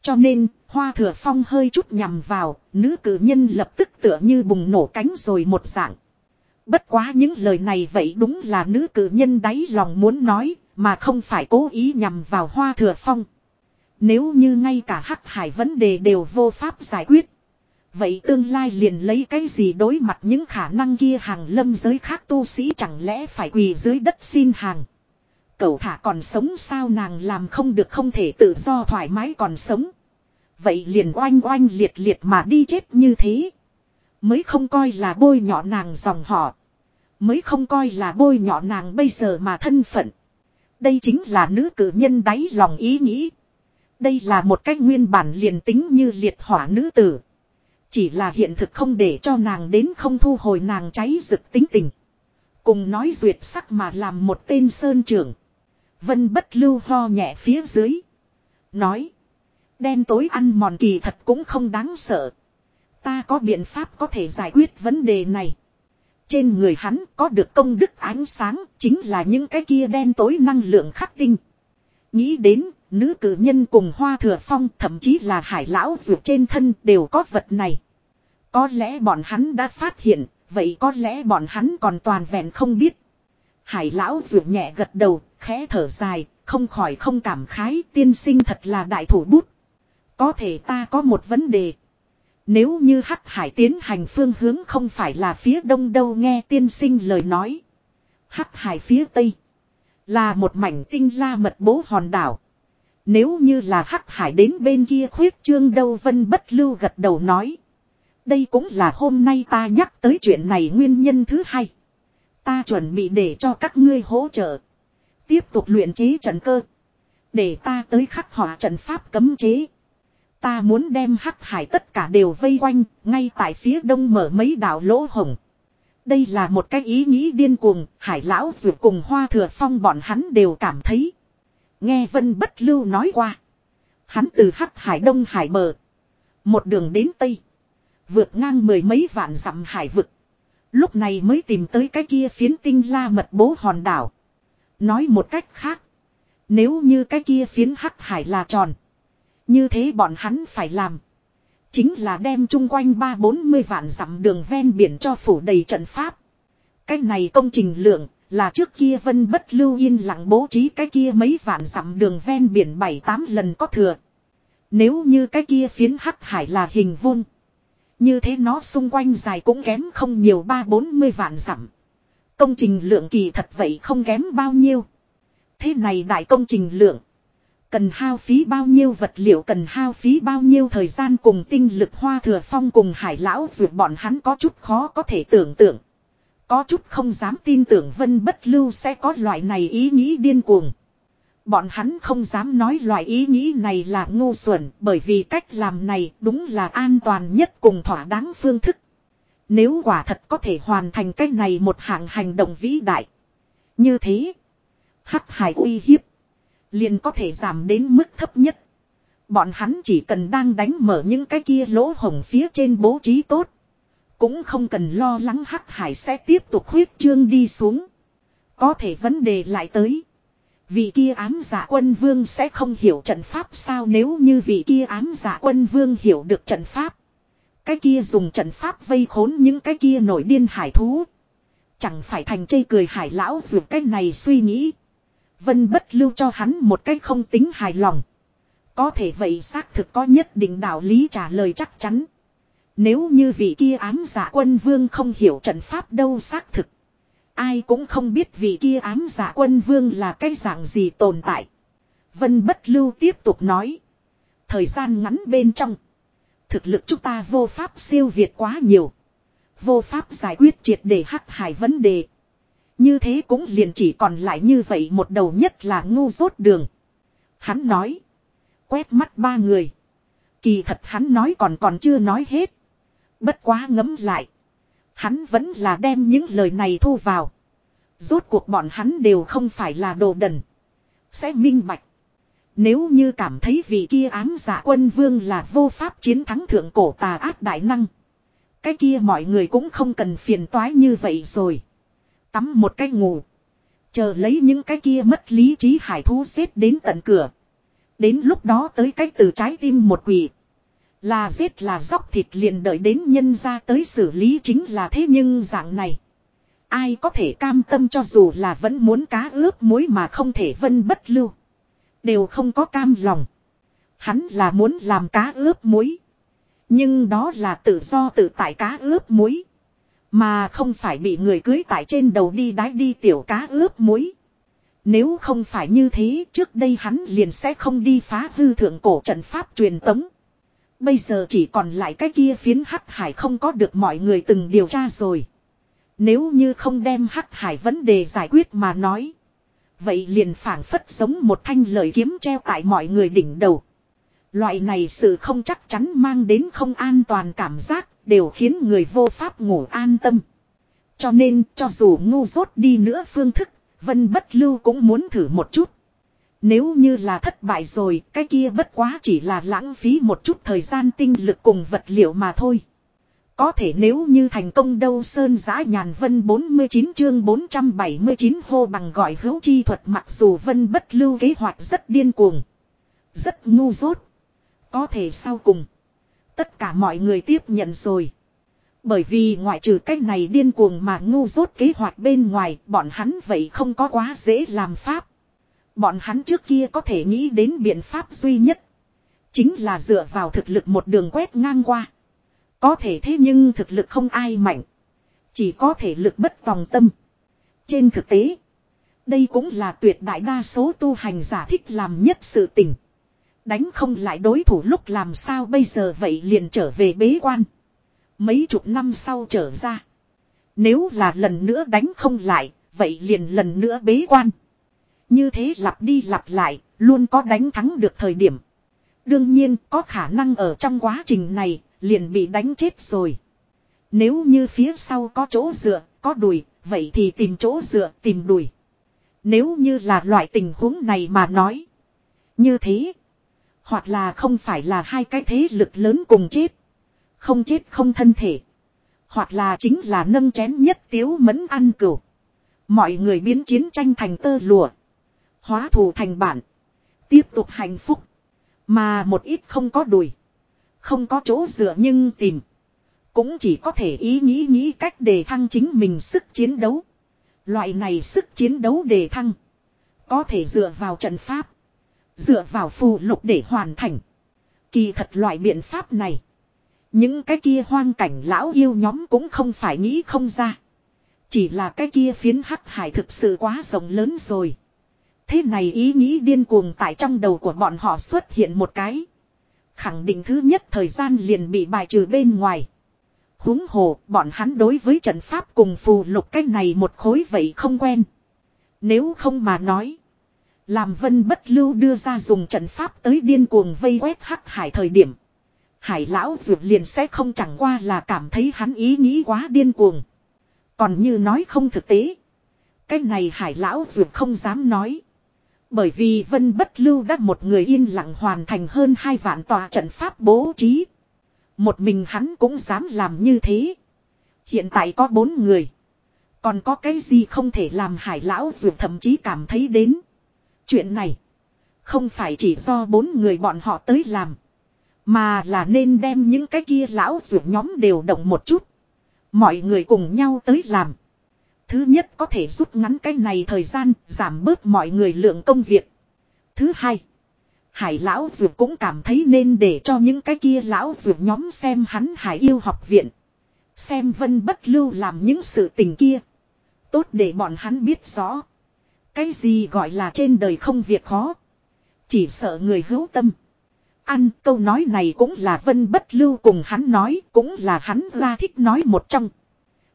Cho nên, hoa thừa phong hơi chút nhằm vào, nữ cử nhân lập tức tựa như bùng nổ cánh rồi một dạng. Bất quá những lời này vậy đúng là nữ cử nhân đáy lòng muốn nói, mà không phải cố ý nhằm vào hoa thừa phong. Nếu như ngay cả hắc hải vấn đề đều vô pháp giải quyết. Vậy tương lai liền lấy cái gì đối mặt những khả năng kia hàng lâm giới khác tu sĩ chẳng lẽ phải quỳ dưới đất xin hàng. Cậu thả còn sống sao nàng làm không được không thể tự do thoải mái còn sống. Vậy liền oanh oanh liệt liệt mà đi chết như thế. Mới không coi là bôi nhọ nàng dòng họ. Mới không coi là bôi nhọ nàng bây giờ mà thân phận. Đây chính là nữ cử nhân đáy lòng ý nghĩ. Đây là một cách nguyên bản liền tính như liệt hỏa nữ tử. Chỉ là hiện thực không để cho nàng đến không thu hồi nàng cháy rực tính tình. Cùng nói duyệt sắc mà làm một tên sơn trưởng. Vân bất lưu ho nhẹ phía dưới. Nói. Đen tối ăn mòn kỳ thật cũng không đáng sợ. Ta có biện pháp có thể giải quyết vấn đề này. Trên người hắn có được công đức ánh sáng chính là những cái kia đen tối năng lượng khắc tinh. Nghĩ đến nữ cử nhân cùng hoa thừa phong thậm chí là hải lão ruột trên thân đều có vật này. Có lẽ bọn hắn đã phát hiện, vậy có lẽ bọn hắn còn toàn vẹn không biết. Hải lão ruột nhẹ gật đầu, khẽ thở dài, không khỏi không cảm khái tiên sinh thật là đại thủ bút. Có thể ta có một vấn đề. Nếu như hắc hải tiến hành phương hướng không phải là phía đông đâu nghe tiên sinh lời nói. Hắc hải phía tây. Là một mảnh tinh la mật bố hòn đảo. Nếu như là hắc hải đến bên kia khuyết trương đâu vân bất lưu gật đầu nói. Đây cũng là hôm nay ta nhắc tới chuyện này nguyên nhân thứ hai. Ta chuẩn bị để cho các ngươi hỗ trợ. Tiếp tục luyện chế trận cơ. Để ta tới khắc họa trận pháp cấm chế. Ta muốn đem hắc hải tất cả đều vây quanh, ngay tại phía đông mở mấy đảo lỗ hồng. Đây là một cái ý nghĩ điên cuồng, hải lão dù cùng hoa thừa phong bọn hắn đều cảm thấy. Nghe Vân Bất Lưu nói qua. Hắn từ hắc hải đông hải bờ. Một đường đến tây. Vượt ngang mười mấy vạn dặm hải vực. Lúc này mới tìm tới cái kia phiến tinh la mật bố hòn đảo. Nói một cách khác. Nếu như cái kia phiến hắc hải là tròn. Như thế bọn hắn phải làm. Chính là đem chung quanh ba bốn mươi vạn dặm đường ven biển cho phủ đầy trận pháp. Cái này công trình lượng là trước kia vân bất lưu yên lặng bố trí cái kia mấy vạn dặm đường ven biển bảy tám lần có thừa. Nếu như cái kia phiến hắc hải là hình vuông. Như thế nó xung quanh dài cũng kém không nhiều ba bốn mươi vạn dặm. Công trình lượng kỳ thật vậy không kém bao nhiêu. Thế này đại công trình lượng. Cần hao phí bao nhiêu vật liệu, cần hao phí bao nhiêu thời gian cùng tinh lực hoa thừa phong cùng hải lão duyệt bọn hắn có chút khó có thể tưởng tượng. Có chút không dám tin tưởng vân bất lưu sẽ có loại này ý nghĩ điên cuồng. Bọn hắn không dám nói loại ý nghĩ này là ngu xuẩn bởi vì cách làm này đúng là an toàn nhất cùng thỏa đáng phương thức. Nếu quả thật có thể hoàn thành cách này một hạng hành động vĩ đại. Như thế, hắc hải uy hiếp liền có thể giảm đến mức thấp nhất. Bọn hắn chỉ cần đang đánh mở những cái kia lỗ hồng phía trên bố trí tốt. Cũng không cần lo lắng hắc hải sẽ tiếp tục huyết trương đi xuống. Có thể vấn đề lại tới. Vị kia ám giả quân vương sẽ không hiểu trận pháp sao nếu như vị kia ám giả quân vương hiểu được trận pháp. Cái kia dùng trận pháp vây khốn những cái kia nổi điên hải thú. Chẳng phải thành chây cười hải lão dù cái này suy nghĩ. Vân bất lưu cho hắn một cách không tính hài lòng. Có thể vậy xác thực có nhất định đạo lý trả lời chắc chắn. Nếu như vị kia ám giả quân vương không hiểu trận pháp đâu xác thực. Ai cũng không biết vị kia ám giả quân vương là cái dạng gì tồn tại. Vân bất lưu tiếp tục nói. Thời gian ngắn bên trong. Thực lực chúng ta vô pháp siêu việt quá nhiều. Vô pháp giải quyết triệt để hắc hải vấn đề. Như thế cũng liền chỉ còn lại như vậy một đầu nhất là ngu dốt đường. Hắn nói. Quét mắt ba người. Kỳ thật hắn nói còn còn chưa nói hết. Bất quá ngấm lại. Hắn vẫn là đem những lời này thu vào. Rốt cuộc bọn hắn đều không phải là đồ đần. Sẽ minh bạch. Nếu như cảm thấy vị kia ám giả quân vương là vô pháp chiến thắng thượng cổ tà ác đại năng. Cái kia mọi người cũng không cần phiền toái như vậy rồi. Tắm một cái ngủ. Chờ lấy những cái kia mất lý trí hải thú xếp đến tận cửa. Đến lúc đó tới cách từ trái tim một quỷ. Là giết là dóc thịt liền đợi đến nhân ra tới xử lý chính là thế nhưng dạng này. Ai có thể cam tâm cho dù là vẫn muốn cá ướp muối mà không thể vân bất lưu. Đều không có cam lòng. Hắn là muốn làm cá ướp muối. Nhưng đó là tự do tự tại cá ướp muối. Mà không phải bị người cưới tại trên đầu đi đái đi tiểu cá ướp muối. Nếu không phải như thế, trước đây hắn liền sẽ không đi phá hư thượng cổ trận pháp truyền tống. Bây giờ chỉ còn lại cái kia phiến hắc hải không có được mọi người từng điều tra rồi. Nếu như không đem hắc hải vấn đề giải quyết mà nói. Vậy liền phản phất giống một thanh lời kiếm treo tại mọi người đỉnh đầu. Loại này sự không chắc chắn mang đến không an toàn cảm giác đều khiến người vô pháp ngủ an tâm. Cho nên cho dù ngu dốt đi nữa phương thức, Vân Bất Lưu cũng muốn thử một chút. Nếu như là thất bại rồi, cái kia bất quá chỉ là lãng phí một chút thời gian tinh lực cùng vật liệu mà thôi. Có thể nếu như thành công đâu Sơn Giã Nhàn Vân 49 chương 479 hô bằng gọi hữu chi thuật mặc dù Vân bất lưu kế hoạch rất điên cuồng. Rất ngu dốt. Có thể sau cùng. Tất cả mọi người tiếp nhận rồi. Bởi vì ngoại trừ cách này điên cuồng mà ngu dốt kế hoạch bên ngoài bọn hắn vậy không có quá dễ làm pháp. Bọn hắn trước kia có thể nghĩ đến biện pháp duy nhất. Chính là dựa vào thực lực một đường quét ngang qua. Có thể thế nhưng thực lực không ai mạnh. Chỉ có thể lực bất tòng tâm. Trên thực tế. Đây cũng là tuyệt đại đa số tu hành giả thích làm nhất sự tình. Đánh không lại đối thủ lúc làm sao bây giờ vậy liền trở về bế quan. Mấy chục năm sau trở ra. Nếu là lần nữa đánh không lại, vậy liền lần nữa bế quan. Như thế lặp đi lặp lại, luôn có đánh thắng được thời điểm. Đương nhiên có khả năng ở trong quá trình này, liền bị đánh chết rồi. Nếu như phía sau có chỗ dựa, có đùi, vậy thì tìm chỗ dựa, tìm đùi. Nếu như là loại tình huống này mà nói. Như thế. Hoặc là không phải là hai cái thế lực lớn cùng chết. Không chết không thân thể. Hoặc là chính là nâng chén nhất tiếu mẫn ăn cửu. Mọi người biến chiến tranh thành tơ lụa. Hóa thù thành bản. Tiếp tục hạnh phúc. Mà một ít không có đùi. Không có chỗ dựa nhưng tìm. Cũng chỉ có thể ý nghĩ nghĩ cách để thăng chính mình sức chiến đấu. Loại này sức chiến đấu để thăng. Có thể dựa vào trận pháp. Dựa vào phù lục để hoàn thành. Kỳ thật loại biện pháp này. Những cái kia hoang cảnh lão yêu nhóm cũng không phải nghĩ không ra. Chỉ là cái kia phiến hắc hải thực sự quá rộng lớn rồi. Thế này ý nghĩ điên cuồng tại trong đầu của bọn họ xuất hiện một cái. Khẳng định thứ nhất thời gian liền bị bài trừ bên ngoài. húng hồ, bọn hắn đối với trận pháp cùng phù lục cái này một khối vậy không quen. Nếu không mà nói. Làm vân bất lưu đưa ra dùng trận pháp tới điên cuồng vây quét hắc hải thời điểm. Hải lão dược liền sẽ không chẳng qua là cảm thấy hắn ý nghĩ quá điên cuồng. Còn như nói không thực tế. Cái này hải lão dược không dám nói. Bởi vì Vân Bất Lưu đã một người yên lặng hoàn thành hơn hai vạn tòa trận pháp bố trí. Một mình hắn cũng dám làm như thế. Hiện tại có bốn người. Còn có cái gì không thể làm hải lão dù thậm chí cảm thấy đến. Chuyện này. Không phải chỉ do bốn người bọn họ tới làm. Mà là nên đem những cái kia lão dù nhóm đều động một chút. Mọi người cùng nhau tới làm. Thứ nhất có thể rút ngắn cái này thời gian, giảm bớt mọi người lượng công việc. Thứ hai, hải lão dược cũng cảm thấy nên để cho những cái kia lão dược nhóm xem hắn hải yêu học viện. Xem vân bất lưu làm những sự tình kia. Tốt để bọn hắn biết rõ. Cái gì gọi là trên đời không việc khó. Chỉ sợ người hữu tâm. Ăn câu nói này cũng là vân bất lưu cùng hắn nói, cũng là hắn ra thích nói một trong.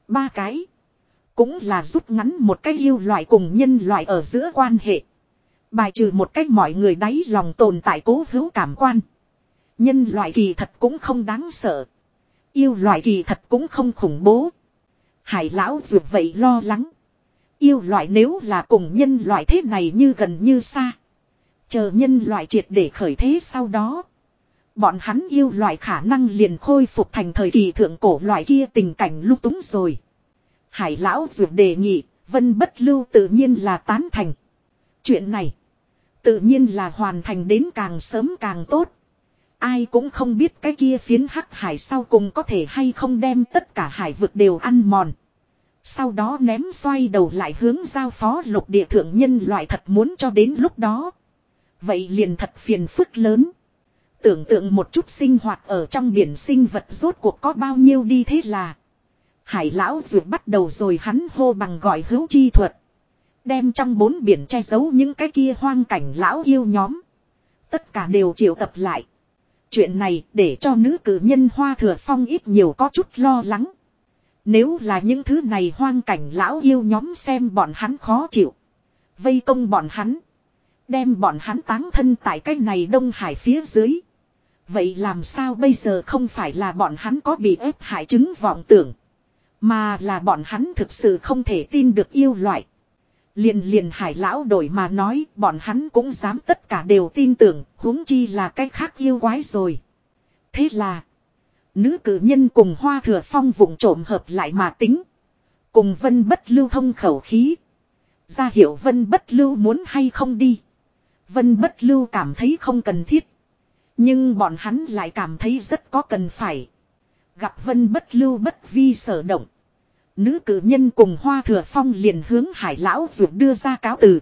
Ba cái. Cũng là rút ngắn một cái yêu loại cùng nhân loại ở giữa quan hệ. Bài trừ một cách mọi người đáy lòng tồn tại cố hữu cảm quan. Nhân loại kỳ thật cũng không đáng sợ. Yêu loại kỳ thật cũng không khủng bố. Hải lão dù vậy lo lắng. Yêu loại nếu là cùng nhân loại thế này như gần như xa. Chờ nhân loại triệt để khởi thế sau đó. Bọn hắn yêu loại khả năng liền khôi phục thành thời kỳ thượng cổ loại kia tình cảnh lúc túng rồi. Hải lão dược đề nghị, vân bất lưu tự nhiên là tán thành. Chuyện này, tự nhiên là hoàn thành đến càng sớm càng tốt. Ai cũng không biết cái kia phiến hắc hải sau cùng có thể hay không đem tất cả hải vực đều ăn mòn. Sau đó ném xoay đầu lại hướng giao phó lục địa thượng nhân loại thật muốn cho đến lúc đó. Vậy liền thật phiền phức lớn. Tưởng tượng một chút sinh hoạt ở trong biển sinh vật rốt cuộc có bao nhiêu đi thế là. Hải lão ruột bắt đầu rồi hắn hô bằng gọi hữu chi thuật. Đem trong bốn biển che giấu những cái kia hoang cảnh lão yêu nhóm. Tất cả đều triệu tập lại. Chuyện này để cho nữ cử nhân hoa thừa phong ít nhiều có chút lo lắng. Nếu là những thứ này hoang cảnh lão yêu nhóm xem bọn hắn khó chịu. Vây công bọn hắn. Đem bọn hắn táng thân tại cái này Đông Hải phía dưới. Vậy làm sao bây giờ không phải là bọn hắn có bị ép hại chứng vọng tưởng. Mà là bọn hắn thực sự không thể tin được yêu loại. Liền liền hải lão đổi mà nói, bọn hắn cũng dám tất cả đều tin tưởng, huống chi là cái khác yêu quái rồi. Thế là, nữ cử nhân cùng hoa thừa phong vụng trộm hợp lại mà tính. Cùng vân bất lưu thông khẩu khí. Ra hiểu vân bất lưu muốn hay không đi. Vân bất lưu cảm thấy không cần thiết. Nhưng bọn hắn lại cảm thấy rất có cần phải. Gặp vân bất lưu bất vi sở động. Nữ cử nhân cùng hoa thừa phong liền hướng hải lão ruột đưa ra cáo từ.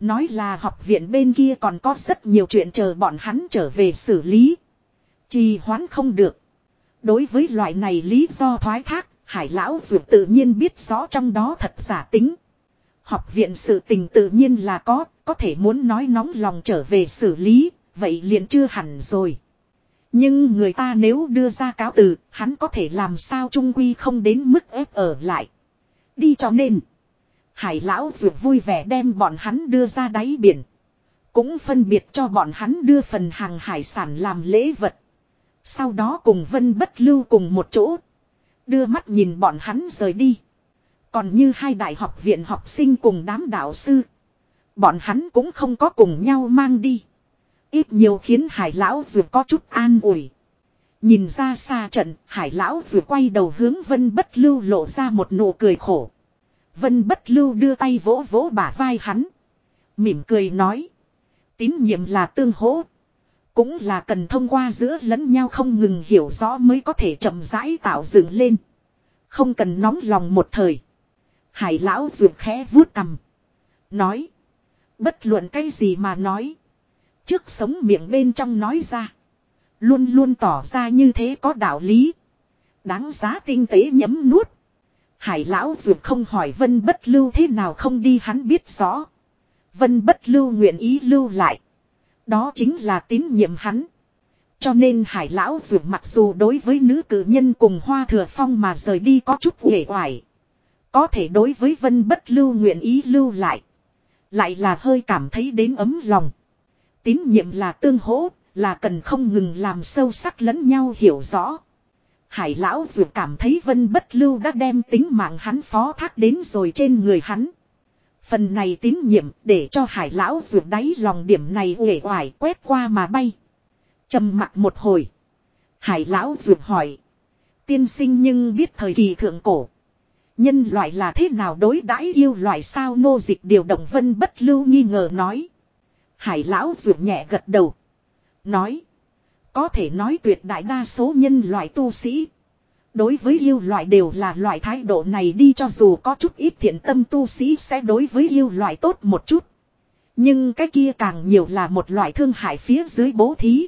Nói là học viện bên kia còn có rất nhiều chuyện chờ bọn hắn trở về xử lý. Trì hoãn không được. Đối với loại này lý do thoái thác, hải lão ruột tự nhiên biết rõ trong đó thật giả tính. Học viện sự tình tự nhiên là có, có thể muốn nói nóng lòng trở về xử lý, vậy liền chưa hẳn rồi. Nhưng người ta nếu đưa ra cáo từ, hắn có thể làm sao trung quy không đến mức ép ở lại. Đi cho nên. Hải lão dù vui vẻ đem bọn hắn đưa ra đáy biển. Cũng phân biệt cho bọn hắn đưa phần hàng hải sản làm lễ vật. Sau đó cùng vân bất lưu cùng một chỗ. Đưa mắt nhìn bọn hắn rời đi. Còn như hai đại học viện học sinh cùng đám đạo sư. Bọn hắn cũng không có cùng nhau mang đi. Ít nhiều khiến hải lão dù có chút an ủi. Nhìn ra xa trận, hải lão dù quay đầu hướng vân bất lưu lộ ra một nụ cười khổ. Vân bất lưu đưa tay vỗ vỗ bả vai hắn. Mỉm cười nói. Tín nhiệm là tương hỗ. Cũng là cần thông qua giữa lẫn nhau không ngừng hiểu rõ mới có thể chậm rãi tạo dựng lên. Không cần nóng lòng một thời. Hải lão ruột khẽ vuốt cầm. Nói. Bất luận cái gì mà nói. Trước sống miệng bên trong nói ra. Luôn luôn tỏ ra như thế có đạo lý. Đáng giá tinh tế nhấm nuốt. Hải lão dược không hỏi vân bất lưu thế nào không đi hắn biết rõ. Vân bất lưu nguyện ý lưu lại. Đó chính là tín nhiệm hắn. Cho nên hải lão dược mặc dù đối với nữ cử nhân cùng hoa thừa phong mà rời đi có chút uể oải. Có thể đối với vân bất lưu nguyện ý lưu lại. Lại là hơi cảm thấy đến ấm lòng. Tín nhiệm là tương hỗ, là cần không ngừng làm sâu sắc lẫn nhau hiểu rõ. Hải lão dù cảm thấy vân bất lưu đã đem tính mạng hắn phó thác đến rồi trên người hắn. Phần này tín nhiệm để cho hải lão dù đáy lòng điểm này uể oải quét qua mà bay. trầm mặt một hồi. Hải lão dù hỏi. Tiên sinh nhưng biết thời kỳ thượng cổ. Nhân loại là thế nào đối đãi yêu loại sao nô dịch điều động vân bất lưu nghi ngờ nói. Hải lão ruột nhẹ gật đầu. Nói. Có thể nói tuyệt đại đa số nhân loại tu sĩ. Đối với yêu loại đều là loại thái độ này đi cho dù có chút ít thiện tâm tu sĩ sẽ đối với yêu loại tốt một chút. Nhưng cái kia càng nhiều là một loại thương hại phía dưới bố thí.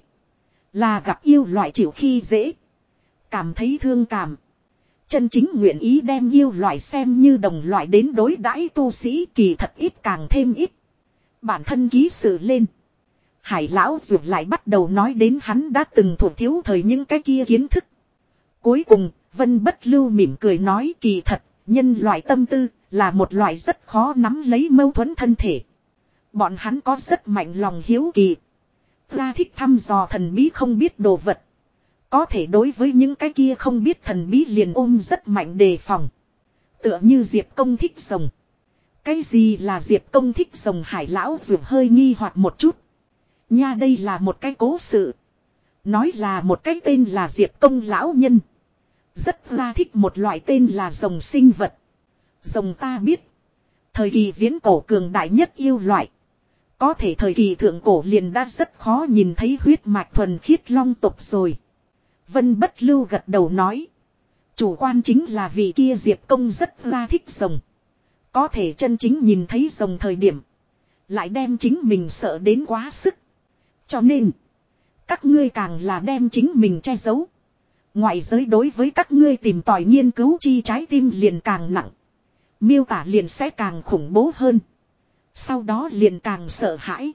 Là gặp yêu loại chịu khi dễ. Cảm thấy thương cảm. Chân chính nguyện ý đem yêu loại xem như đồng loại đến đối đãi tu sĩ kỳ thật ít càng thêm ít. Bản thân ký sự lên. Hải lão ruột lại bắt đầu nói đến hắn đã từng thuộc thiếu thời những cái kia kiến thức. Cuối cùng, Vân Bất Lưu mỉm cười nói kỳ thật, nhân loại tâm tư, là một loại rất khó nắm lấy mâu thuẫn thân thể. Bọn hắn có rất mạnh lòng hiếu kỳ. Ra thích thăm dò thần bí không biết đồ vật. Có thể đối với những cái kia không biết thần bí liền ôm rất mạnh đề phòng. Tựa như Diệp công thích rồng. Cái gì là Diệp công thích rồng hải lão dường hơi nghi hoặc một chút. Nha, đây là một cái cố sự. Nói là một cái tên là Diệp Công Lão Nhân. Rất là thích một loại tên là rồng sinh vật. Rồng ta biết. Thời kỳ viễn cổ cường đại nhất yêu loại. Có thể thời kỳ thượng cổ liền đã rất khó nhìn thấy huyết mạch thuần khiết long tục rồi. Vân bất lưu gật đầu nói. Chủ quan chính là vì kia Diệp Công rất ra thích rồng. Có thể chân chính nhìn thấy rồng thời điểm. Lại đem chính mình sợ đến quá sức. Cho nên. Các ngươi càng là đem chính mình che giấu. Ngoại giới đối với các ngươi tìm tòi nghiên cứu chi trái tim liền càng nặng. Miêu tả liền sẽ càng khủng bố hơn. Sau đó liền càng sợ hãi.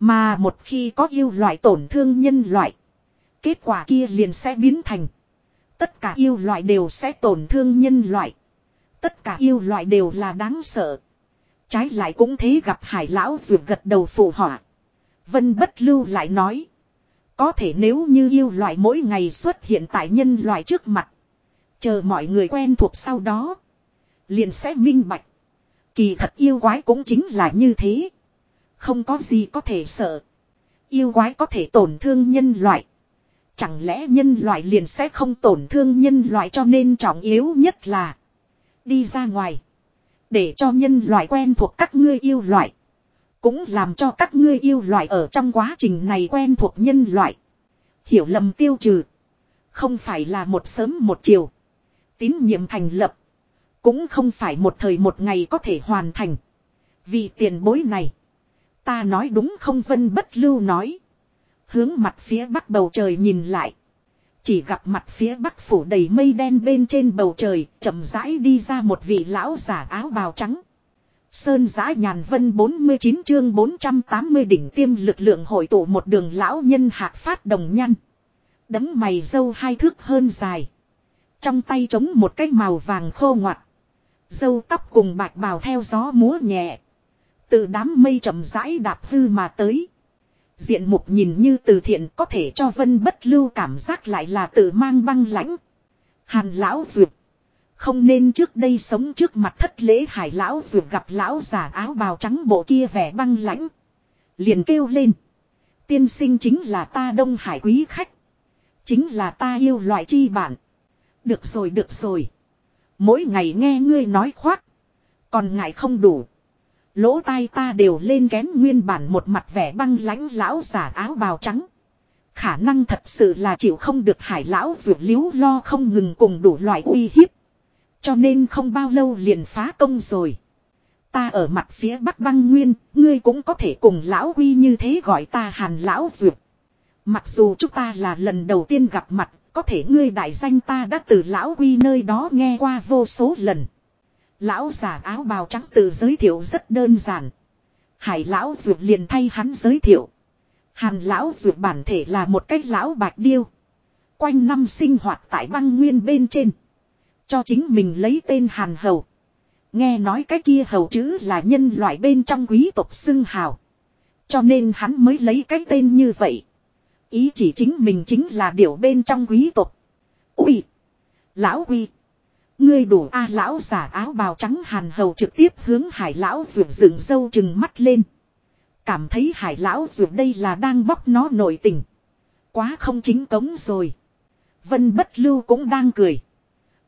Mà một khi có yêu loại tổn thương nhân loại. Kết quả kia liền sẽ biến thành. Tất cả yêu loại đều sẽ tổn thương nhân loại. Tất cả yêu loại đều là đáng sợ. Trái lại cũng thế gặp hải lão rượu gật đầu phụ họa. Vân bất lưu lại nói. Có thể nếu như yêu loại mỗi ngày xuất hiện tại nhân loại trước mặt. Chờ mọi người quen thuộc sau đó. Liền sẽ minh bạch. Kỳ thật yêu quái cũng chính là như thế. Không có gì có thể sợ. Yêu quái có thể tổn thương nhân loại. Chẳng lẽ nhân loại liền sẽ không tổn thương nhân loại cho nên trọng yếu nhất là. Đi ra ngoài. Để cho nhân loại quen thuộc các ngươi yêu loại. Cũng làm cho các ngươi yêu loại ở trong quá trình này quen thuộc nhân loại. Hiểu lầm tiêu trừ. Không phải là một sớm một chiều. Tín nhiệm thành lập. Cũng không phải một thời một ngày có thể hoàn thành. Vì tiền bối này. Ta nói đúng không vân bất lưu nói. Hướng mặt phía bắc bầu trời nhìn lại. Chỉ gặp mặt phía bắc phủ đầy mây đen bên trên bầu trời, chậm rãi đi ra một vị lão giả áo bào trắng. Sơn giã nhàn vân 49 chương 480 đỉnh tiêm lực lượng hội tụ một đường lão nhân hạc phát đồng nhăn. Đấm mày dâu hai thước hơn dài. Trong tay chống một cái màu vàng khô ngoặt. Dâu tóc cùng bạch bào theo gió múa nhẹ. Từ đám mây chậm rãi đạp hư mà tới. Diện mục nhìn như từ thiện có thể cho vân bất lưu cảm giác lại là tự mang băng lãnh. Hàn lão duyệt. Không nên trước đây sống trước mặt thất lễ hải lão duyệt gặp lão giả áo bào trắng bộ kia vẻ băng lãnh. Liền kêu lên. Tiên sinh chính là ta đông hải quý khách. Chính là ta yêu loại chi bản. Được rồi được rồi. Mỗi ngày nghe ngươi nói khoác. Còn ngại không đủ. Lỗ tai ta đều lên kém nguyên bản một mặt vẻ băng lãnh lão giả áo bào trắng. Khả năng thật sự là chịu không được hải lão ruột liếu lo không ngừng cùng đủ loại uy hiếp. Cho nên không bao lâu liền phá công rồi. Ta ở mặt phía bắc băng nguyên, ngươi cũng có thể cùng lão uy như thế gọi ta hàn lão ruột. Mặc dù chúng ta là lần đầu tiên gặp mặt, có thể ngươi đại danh ta đã từ lão uy nơi đó nghe qua vô số lần. Lão giả áo bào trắng tự giới thiệu rất đơn giản. Hải lão ruột liền thay hắn giới thiệu. Hàn lão ruột bản thể là một cách lão bạch điêu. Quanh năm sinh hoạt tại băng nguyên bên trên. Cho chính mình lấy tên Hàn Hầu. Nghe nói cái kia hầu chữ là nhân loại bên trong quý tộc xưng hào. Cho nên hắn mới lấy cái tên như vậy. Ý chỉ chính mình chính là điều bên trong quý tộc. Ui! Lão Huy! Ngươi đủ a lão giả áo bào trắng hàn hầu trực tiếp hướng hải lão ruột dựng dâu chừng mắt lên. Cảm thấy hải lão ruột đây là đang bóc nó nội tình. Quá không chính cống rồi. Vân bất lưu cũng đang cười.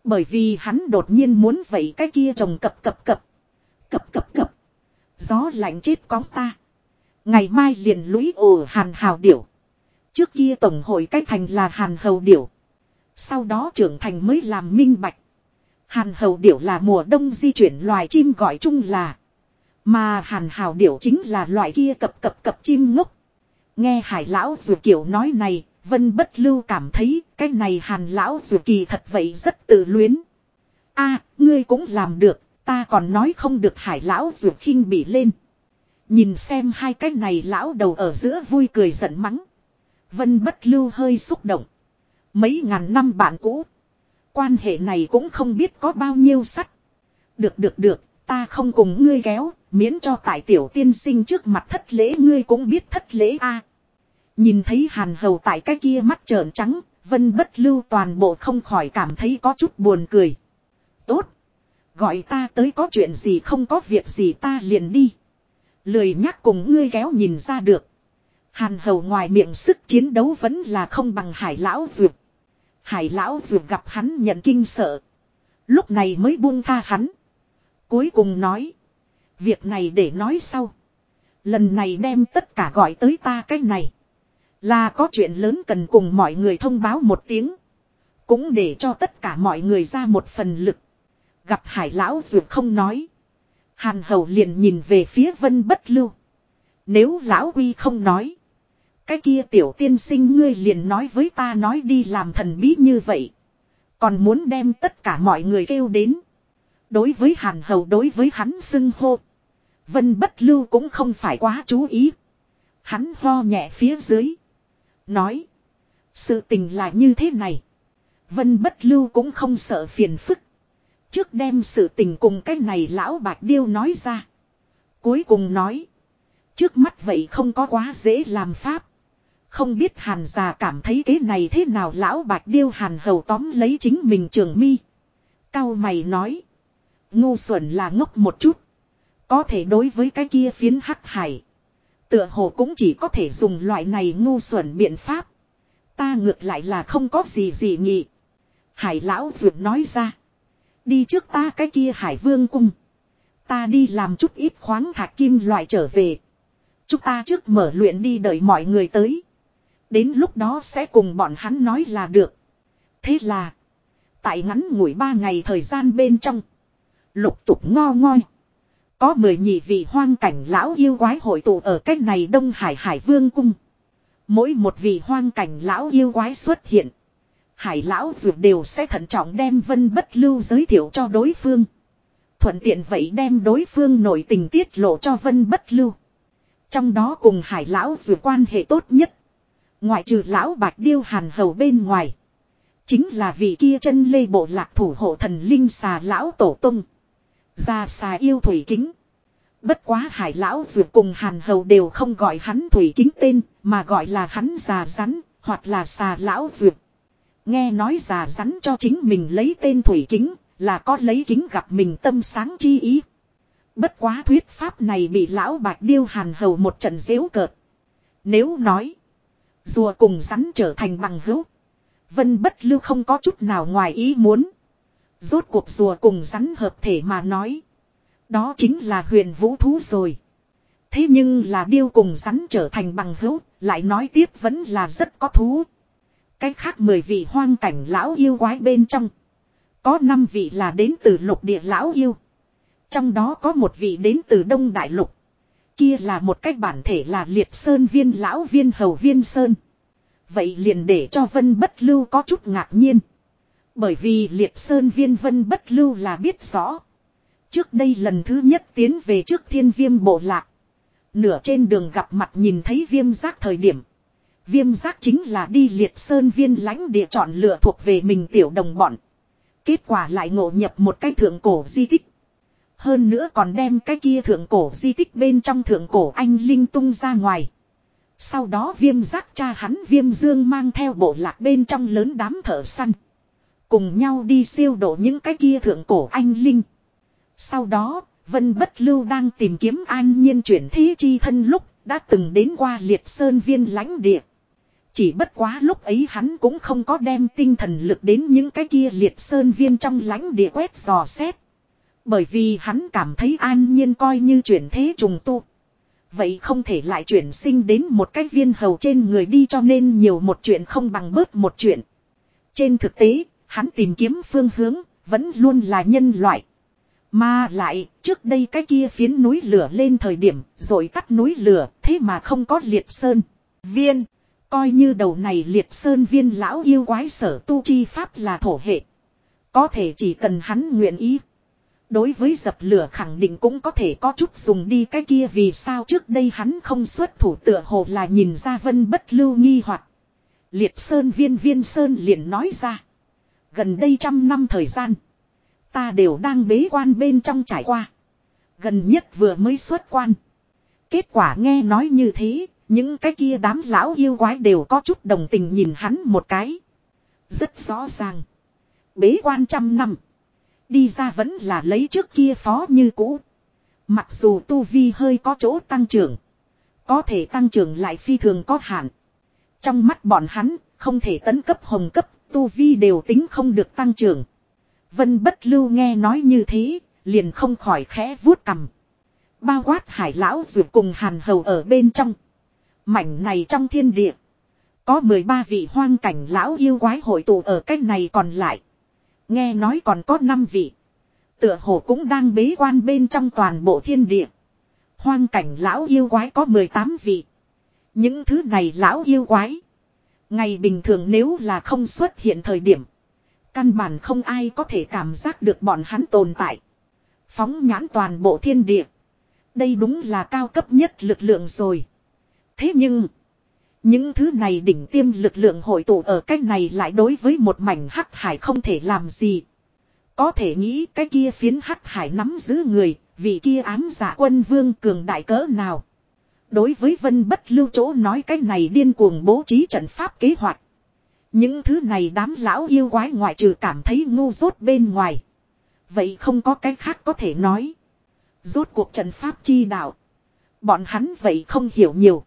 Bởi vì hắn đột nhiên muốn vậy cái kia trồng cập cập cập. Cập cập cập. Gió lạnh chết cóng ta. Ngày mai liền lũy ồ hàn hào điểu. Trước kia tổng hội cách thành là hàn hầu điểu. Sau đó trưởng thành mới làm minh bạch. Hàn hầu điểu là mùa đông di chuyển loài chim gọi chung là. Mà hàn hào điểu chính là loại kia cập cập cập chim ngốc. Nghe hải lão dù kiểu nói này, vân bất lưu cảm thấy cái này hàn lão dù kỳ thật vậy rất tự luyến. a ngươi cũng làm được, ta còn nói không được hải lão dù khinh bị lên. Nhìn xem hai cái này lão đầu ở giữa vui cười giận mắng. Vân bất lưu hơi xúc động. Mấy ngàn năm bạn cũ. Quan hệ này cũng không biết có bao nhiêu sắt. Được được được, ta không cùng ngươi kéo, miễn cho tại tiểu tiên sinh trước mặt thất lễ ngươi cũng biết thất lễ a. Nhìn thấy hàn hầu tại cái kia mắt trợn trắng, vân bất lưu toàn bộ không khỏi cảm thấy có chút buồn cười. Tốt. Gọi ta tới có chuyện gì không có việc gì ta liền đi. Lười nhắc cùng ngươi kéo nhìn ra được. Hàn hầu ngoài miệng sức chiến đấu vẫn là không bằng hải lão dược. Hải lão dược gặp hắn nhận kinh sợ. Lúc này mới buông tha hắn. Cuối cùng nói. Việc này để nói sau. Lần này đem tất cả gọi tới ta cái này. Là có chuyện lớn cần cùng mọi người thông báo một tiếng. Cũng để cho tất cả mọi người ra một phần lực. Gặp hải lão dược không nói. Hàn hầu liền nhìn về phía vân bất lưu. Nếu lão quy không nói. Cái kia tiểu tiên sinh ngươi liền nói với ta nói đi làm thần bí như vậy. Còn muốn đem tất cả mọi người kêu đến. Đối với hàn hầu, đối với hắn xưng hô. Vân bất lưu cũng không phải quá chú ý. Hắn ho nhẹ phía dưới. Nói. Sự tình là như thế này. Vân bất lưu cũng không sợ phiền phức. Trước đem sự tình cùng cái này lão bạch điêu nói ra. Cuối cùng nói. Trước mắt vậy không có quá dễ làm pháp. Không biết hàn già cảm thấy cái này thế nào, lão bạch điêu hàn hầu tóm lấy chính mình trường mi. Cao mày nói. Ngu xuẩn là ngốc một chút. Có thể đối với cái kia phiến hắc hải. Tựa hồ cũng chỉ có thể dùng loại này ngu xuẩn biện pháp. Ta ngược lại là không có gì gì nhỉ. Hải lão duyệt nói ra. Đi trước ta cái kia hải vương cung. Ta đi làm chút ít khoáng thạch kim loại trở về. Chúng ta trước mở luyện đi đợi mọi người tới. Đến lúc đó sẽ cùng bọn hắn nói là được. Thế là. Tại ngắn ngủi ba ngày thời gian bên trong. Lục tục ngo ngoi. Có mười nhị vị hoang cảnh lão yêu quái hội tụ ở cách này Đông Hải Hải Vương Cung. Mỗi một vị hoang cảnh lão yêu quái xuất hiện. Hải lão dù đều sẽ thận trọng đem vân bất lưu giới thiệu cho đối phương. Thuận tiện vậy đem đối phương nổi tình tiết lộ cho vân bất lưu. Trong đó cùng hải lão dù quan hệ tốt nhất. Ngoại trừ lão bạch điêu hàn hầu bên ngoài. Chính là vị kia chân lê bộ lạc thủ hộ thần linh xà lão tổ tung. Ra xà yêu thủy kính. Bất quá hải lão dược cùng hàn hầu đều không gọi hắn thủy kính tên, mà gọi là hắn già rắn, hoặc là xà lão duyệt. Nghe nói già rắn cho chính mình lấy tên thủy kính, là có lấy kính gặp mình tâm sáng chi ý. Bất quá thuyết pháp này bị lão bạch điêu hàn hầu một trận dễu cợt. Nếu nói, rùa cùng rắn trở thành bằng hữu. Vân bất lưu không có chút nào ngoài ý muốn. Rốt cuộc rùa cùng rắn hợp thể mà nói. Đó chính là huyền vũ thú rồi. Thế nhưng là điêu cùng rắn trở thành bằng hữu, lại nói tiếp vẫn là rất có thú. Cách khác mười vị hoang cảnh lão yêu quái bên trong. Có năm vị là đến từ lục địa lão yêu. Trong đó có một vị đến từ đông đại lục. Kia là một cách bản thể là liệt sơn viên, lão viên, hầu viên sơn. Vậy liền để cho vân bất lưu có chút ngạc nhiên. Bởi vì liệt sơn viên vân bất lưu là biết rõ. Trước đây lần thứ nhất tiến về trước thiên viêm bộ lạc. Nửa trên đường gặp mặt nhìn thấy viêm giác thời điểm. Viêm giác chính là đi liệt sơn viên lãnh địa chọn lựa thuộc về mình tiểu đồng bọn. Kết quả lại ngộ nhập một cái thượng cổ di tích. Hơn nữa còn đem cái kia thượng cổ di tích bên trong thượng cổ anh Linh tung ra ngoài. Sau đó viêm giác cha hắn viêm dương mang theo bộ lạc bên trong lớn đám thợ săn. Cùng nhau đi siêu độ những cái kia thượng cổ anh Linh. Sau đó, Vân Bất Lưu đang tìm kiếm an nhiên chuyển thế chi thân lúc đã từng đến qua liệt sơn viên lãnh địa. Chỉ bất quá lúc ấy hắn cũng không có đem tinh thần lực đến những cái kia liệt sơn viên trong lãnh địa quét dò xét. Bởi vì hắn cảm thấy an nhiên coi như chuyển thế trùng tu. Vậy không thể lại chuyển sinh đến một cái viên hầu trên người đi cho nên nhiều một chuyện không bằng bớt một chuyện. Trên thực tế, hắn tìm kiếm phương hướng, vẫn luôn là nhân loại. Mà lại, trước đây cái kia phiến núi lửa lên thời điểm, rồi tắt núi lửa, thế mà không có liệt sơn. Viên, coi như đầu này liệt sơn viên lão yêu quái sở tu chi pháp là thổ hệ. Có thể chỉ cần hắn nguyện ý. Đối với dập lửa khẳng định cũng có thể có chút dùng đi cái kia vì sao trước đây hắn không xuất thủ tựa hồ là nhìn ra vân bất lưu nghi hoặc Liệt sơn viên viên sơn liền nói ra. Gần đây trăm năm thời gian. Ta đều đang bế quan bên trong trải qua. Gần nhất vừa mới xuất quan. Kết quả nghe nói như thế, những cái kia đám lão yêu quái đều có chút đồng tình nhìn hắn một cái. Rất rõ ràng. Bế quan trăm năm. Đi ra vẫn là lấy trước kia phó như cũ. Mặc dù tu vi hơi có chỗ tăng trưởng. Có thể tăng trưởng lại phi thường có hạn. Trong mắt bọn hắn, không thể tấn cấp hồng cấp, tu vi đều tính không được tăng trưởng. Vân bất lưu nghe nói như thế, liền không khỏi khẽ vuốt cằm. Bao quát hải lão dù cùng hàn hầu ở bên trong. Mảnh này trong thiên địa. Có 13 vị hoang cảnh lão yêu quái hội tụ ở cách này còn lại. Nghe nói còn có 5 vị. Tựa hồ cũng đang bế quan bên trong toàn bộ thiên địa. Hoang cảnh lão yêu quái có 18 vị. Những thứ này lão yêu quái. Ngày bình thường nếu là không xuất hiện thời điểm. Căn bản không ai có thể cảm giác được bọn hắn tồn tại. Phóng nhãn toàn bộ thiên địa. Đây đúng là cao cấp nhất lực lượng rồi. Thế nhưng. Những thứ này đỉnh tiêm lực lượng hội tụ ở cách này lại đối với một mảnh hắc hải không thể làm gì. Có thể nghĩ cái kia phiến hắc hải nắm giữ người, vị kia ám giả quân vương cường đại cỡ nào. Đối với vân bất lưu chỗ nói cái này điên cuồng bố trí trận pháp kế hoạch. Những thứ này đám lão yêu quái ngoại trừ cảm thấy ngu dốt bên ngoài. Vậy không có cái khác có thể nói. Rốt cuộc trận pháp chi đạo. Bọn hắn vậy không hiểu nhiều.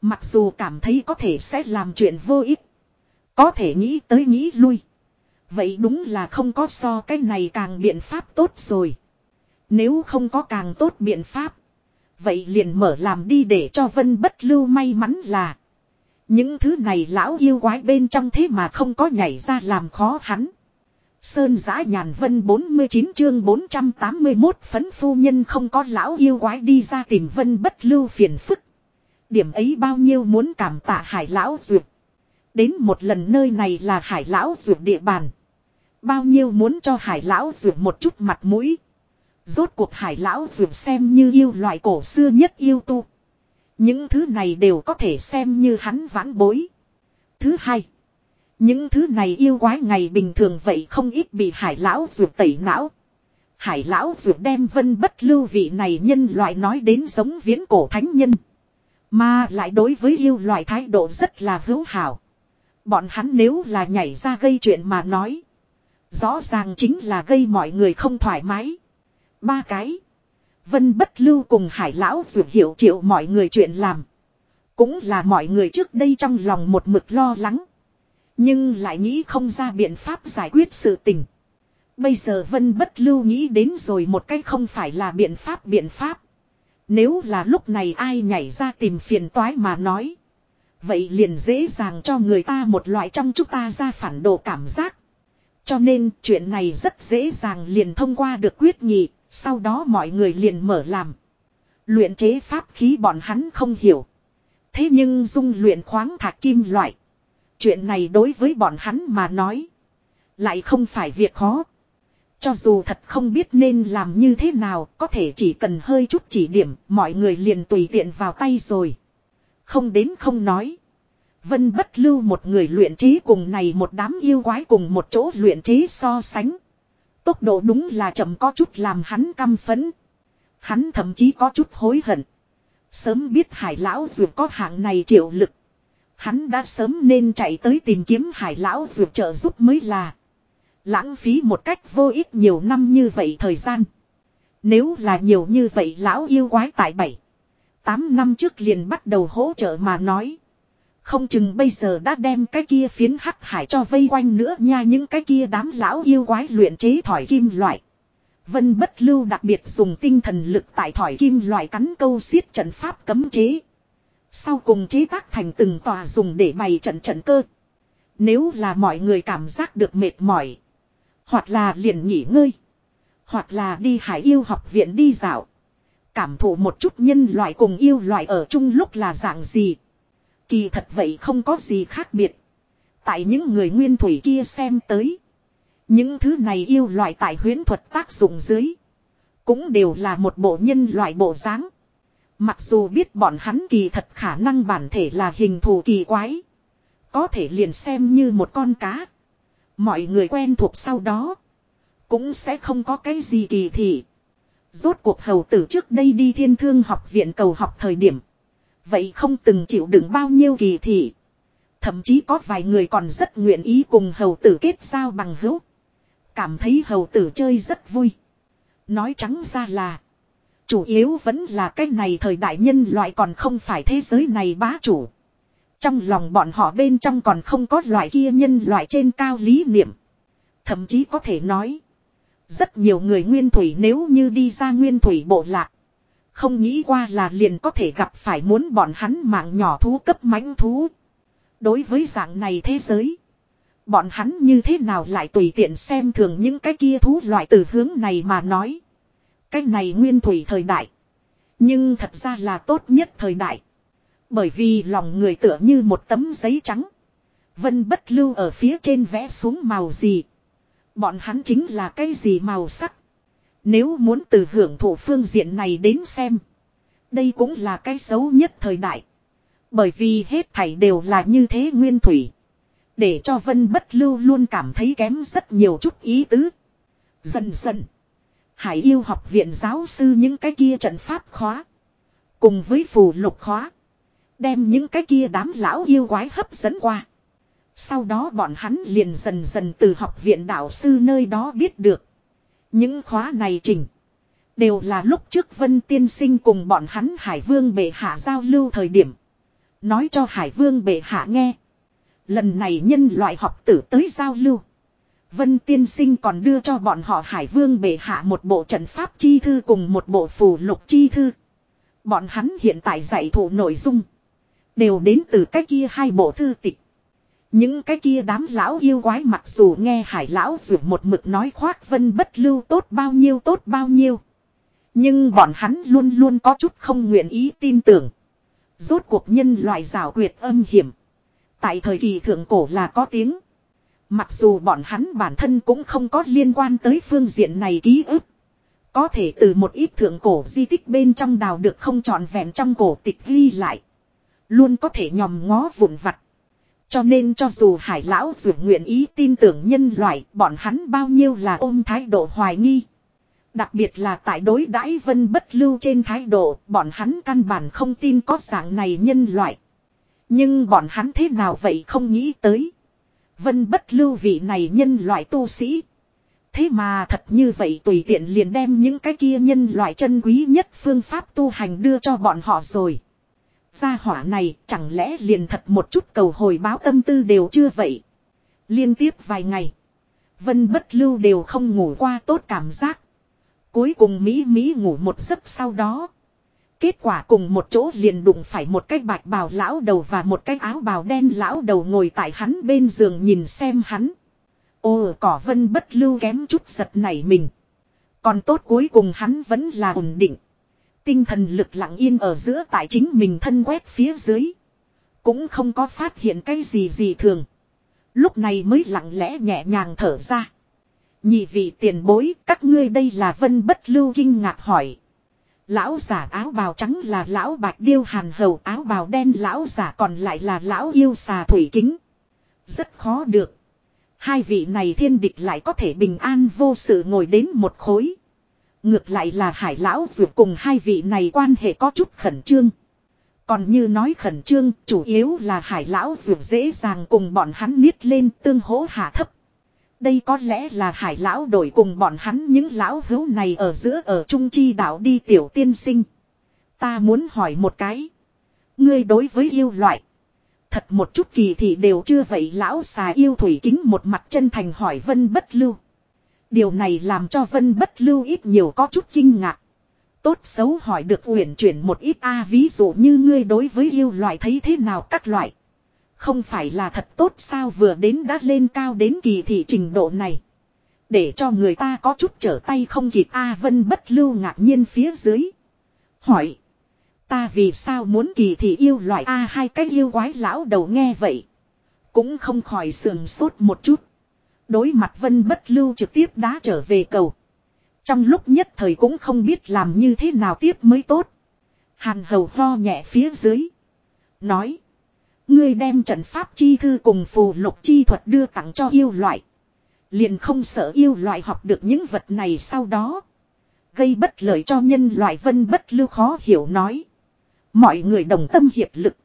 Mặc dù cảm thấy có thể sẽ làm chuyện vô ích. Có thể nghĩ tới nghĩ lui. Vậy đúng là không có so cái này càng biện pháp tốt rồi. Nếu không có càng tốt biện pháp. Vậy liền mở làm đi để cho vân bất lưu may mắn là. Những thứ này lão yêu quái bên trong thế mà không có nhảy ra làm khó hắn. Sơn giã nhàn vân 49 chương 481 phấn phu nhân không có lão yêu quái đi ra tìm vân bất lưu phiền phức. Điểm ấy bao nhiêu muốn cảm tạ hải lão duyệt. Đến một lần nơi này là hải lão duyệt địa bàn. Bao nhiêu muốn cho hải lão duyệt một chút mặt mũi. Rốt cuộc hải lão duyệt xem như yêu loại cổ xưa nhất yêu tu. Những thứ này đều có thể xem như hắn vãn bối. Thứ hai. Những thứ này yêu quái ngày bình thường vậy không ít bị hải lão duyệt tẩy não. Hải lão duyệt đem vân bất lưu vị này nhân loại nói đến giống viễn cổ thánh nhân. Mà lại đối với yêu loại thái độ rất là hữu hảo. Bọn hắn nếu là nhảy ra gây chuyện mà nói. Rõ ràng chính là gây mọi người không thoải mái. Ba cái. Vân bất lưu cùng hải lão dù hiểu chịu mọi người chuyện làm. Cũng là mọi người trước đây trong lòng một mực lo lắng. Nhưng lại nghĩ không ra biện pháp giải quyết sự tình. Bây giờ Vân bất lưu nghĩ đến rồi một cách không phải là biện pháp biện pháp. Nếu là lúc này ai nhảy ra tìm phiền toái mà nói. Vậy liền dễ dàng cho người ta một loại trong chúng ta ra phản đồ cảm giác. Cho nên chuyện này rất dễ dàng liền thông qua được quyết nghị, sau đó mọi người liền mở làm. Luyện chế pháp khí bọn hắn không hiểu. Thế nhưng dung luyện khoáng thạch kim loại. Chuyện này đối với bọn hắn mà nói. Lại không phải việc khó. Cho dù thật không biết nên làm như thế nào, có thể chỉ cần hơi chút chỉ điểm, mọi người liền tùy tiện vào tay rồi. Không đến không nói. Vân bất lưu một người luyện trí cùng này một đám yêu quái cùng một chỗ luyện trí so sánh. Tốc độ đúng là chậm có chút làm hắn căm phấn. Hắn thậm chí có chút hối hận. Sớm biết hải lão dù có hạng này triệu lực. Hắn đã sớm nên chạy tới tìm kiếm hải lão dù trợ giúp mới là. Lãng phí một cách vô ích nhiều năm như vậy thời gian. Nếu là nhiều như vậy lão yêu quái tại bảy. Tám năm trước liền bắt đầu hỗ trợ mà nói. Không chừng bây giờ đã đem cái kia phiến hắc hải cho vây quanh nữa nha, những cái kia đám lão yêu quái luyện chế thỏi kim loại. Vân bất lưu đặc biệt dùng tinh thần lực tại thỏi kim loại cắn câu xiết trận pháp cấm chế. Sau cùng chế tác thành từng tòa dùng để bày trận trận cơ. Nếu là mọi người cảm giác được mệt mỏi. Hoặc là liền nghỉ ngơi. Hoặc là đi hải yêu học viện đi dạo. Cảm thụ một chút nhân loại cùng yêu loại ở chung lúc là dạng gì. Kỳ thật vậy không có gì khác biệt. Tại những người nguyên thủy kia xem tới. Những thứ này yêu loại tại huyến thuật tác dụng dưới. Cũng đều là một bộ nhân loại bộ dáng. Mặc dù biết bọn hắn kỳ thật khả năng bản thể là hình thù kỳ quái. Có thể liền xem như một con cá. Mọi người quen thuộc sau đó. Cũng sẽ không có cái gì kỳ thị. Rốt cuộc hầu tử trước đây đi thiên thương học viện cầu học thời điểm. Vậy không từng chịu đựng bao nhiêu kỳ thị. Thậm chí có vài người còn rất nguyện ý cùng hầu tử kết giao bằng hữu. Cảm thấy hầu tử chơi rất vui. Nói trắng ra là. Chủ yếu vẫn là cái này thời đại nhân loại còn không phải thế giới này bá chủ. Trong lòng bọn họ bên trong còn không có loại kia nhân loại trên cao lý niệm. Thậm chí có thể nói. Rất nhiều người nguyên thủy nếu như đi ra nguyên thủy bộ lạc. Không nghĩ qua là liền có thể gặp phải muốn bọn hắn mạng nhỏ thú cấp mãnh thú. Đối với dạng này thế giới. Bọn hắn như thế nào lại tùy tiện xem thường những cái kia thú loại từ hướng này mà nói. Cái này nguyên thủy thời đại. Nhưng thật ra là tốt nhất thời đại. Bởi vì lòng người tựa như một tấm giấy trắng. Vân bất lưu ở phía trên vẽ xuống màu gì. Bọn hắn chính là cái gì màu sắc. Nếu muốn từ hưởng thụ phương diện này đến xem. Đây cũng là cái xấu nhất thời đại. Bởi vì hết thảy đều là như thế nguyên thủy. Để cho Vân Bất Lưu luôn cảm thấy kém rất nhiều chút ý tứ. Dần dần. Hải yêu học viện giáo sư những cái kia trận pháp khóa. Cùng với phù lục khóa. Đem những cái kia đám lão yêu quái hấp dẫn qua. Sau đó bọn hắn liền dần dần từ học viện đạo sư nơi đó biết được. Những khóa này trình Đều là lúc trước Vân Tiên Sinh cùng bọn hắn Hải Vương Bệ Hạ giao lưu thời điểm. Nói cho Hải Vương Bệ Hạ nghe. Lần này nhân loại học tử tới giao lưu. Vân Tiên Sinh còn đưa cho bọn họ Hải Vương Bệ Hạ một bộ trận pháp chi thư cùng một bộ phù lục chi thư. Bọn hắn hiện tại dạy thụ nội dung. Đều đến từ cái kia hai bộ thư tịch. Những cái kia đám lão yêu quái mặc dù nghe hải lão dù một mực nói khoác vân bất lưu tốt bao nhiêu tốt bao nhiêu. Nhưng bọn hắn luôn luôn có chút không nguyện ý tin tưởng. Rốt cuộc nhân loại rào quyệt âm hiểm. Tại thời kỳ thượng cổ là có tiếng. Mặc dù bọn hắn bản thân cũng không có liên quan tới phương diện này ký ức. Có thể từ một ít thượng cổ di tích bên trong đào được không trọn vẹn trong cổ tịch ghi lại. Luôn có thể nhòm ngó vụn vặt. Cho nên cho dù hải lão dù nguyện ý tin tưởng nhân loại, bọn hắn bao nhiêu là ôm thái độ hoài nghi. Đặc biệt là tại đối đãi vân bất lưu trên thái độ, bọn hắn căn bản không tin có dạng này nhân loại. Nhưng bọn hắn thế nào vậy không nghĩ tới. Vân bất lưu vị này nhân loại tu sĩ. Thế mà thật như vậy tùy tiện liền đem những cái kia nhân loại chân quý nhất phương pháp tu hành đưa cho bọn họ rồi. Gia hỏa này chẳng lẽ liền thật một chút cầu hồi báo tâm tư đều chưa vậy. Liên tiếp vài ngày. Vân bất lưu đều không ngủ qua tốt cảm giác. Cuối cùng Mỹ Mỹ ngủ một giấc sau đó. Kết quả cùng một chỗ liền đụng phải một cái bạch bào lão đầu và một cái áo bào đen lão đầu ngồi tại hắn bên giường nhìn xem hắn. Ô, cỏ vân bất lưu kém chút giật nảy mình. Còn tốt cuối cùng hắn vẫn là ổn định. Tinh thần lực lặng yên ở giữa tại chính mình thân quét phía dưới. Cũng không có phát hiện cái gì gì thường. Lúc này mới lặng lẽ nhẹ nhàng thở ra. Nhị vị tiền bối, các ngươi đây là vân bất lưu kinh ngạc hỏi. Lão giả áo bào trắng là lão bạch điêu hàn hầu áo bào đen lão giả còn lại là lão yêu xà thủy kính. Rất khó được. Hai vị này thiên địch lại có thể bình an vô sự ngồi đến một khối. Ngược lại là hải lão dược cùng hai vị này quan hệ có chút khẩn trương. Còn như nói khẩn trương, chủ yếu là hải lão dược dễ dàng cùng bọn hắn niết lên tương hỗ hạ thấp. Đây có lẽ là hải lão đổi cùng bọn hắn những lão hữu này ở giữa ở trung chi đảo đi tiểu tiên sinh. Ta muốn hỏi một cái. Ngươi đối với yêu loại. Thật một chút kỳ thì đều chưa vậy lão xà yêu thủy kính một mặt chân thành hỏi vân bất lưu. Điều này làm cho vân bất lưu ít nhiều có chút kinh ngạc. Tốt xấu hỏi được uyển chuyển một ít a, ví dụ như ngươi đối với yêu loại thấy thế nào các loại. Không phải là thật tốt sao vừa đến đã lên cao đến kỳ thị trình độ này. Để cho người ta có chút trở tay không kịp A, Vân bất lưu ngạc nhiên phía dưới. Hỏi. Ta vì sao muốn kỳ thị yêu loại A, hai cái yêu quái lão đầu nghe vậy. Cũng không khỏi sườn sốt một chút. Đối mặt Vân bất lưu trực tiếp đá trở về cầu. Trong lúc nhất thời cũng không biết làm như thế nào tiếp mới tốt. Hàn hầu ho nhẹ phía dưới. Nói. Ngươi đem trận pháp chi thư cùng phù lục chi thuật đưa tặng cho yêu loại. Liền không sợ yêu loại học được những vật này sau đó. Gây bất lợi cho nhân loại vân bất lưu khó hiểu nói. Mọi người đồng tâm hiệp lực.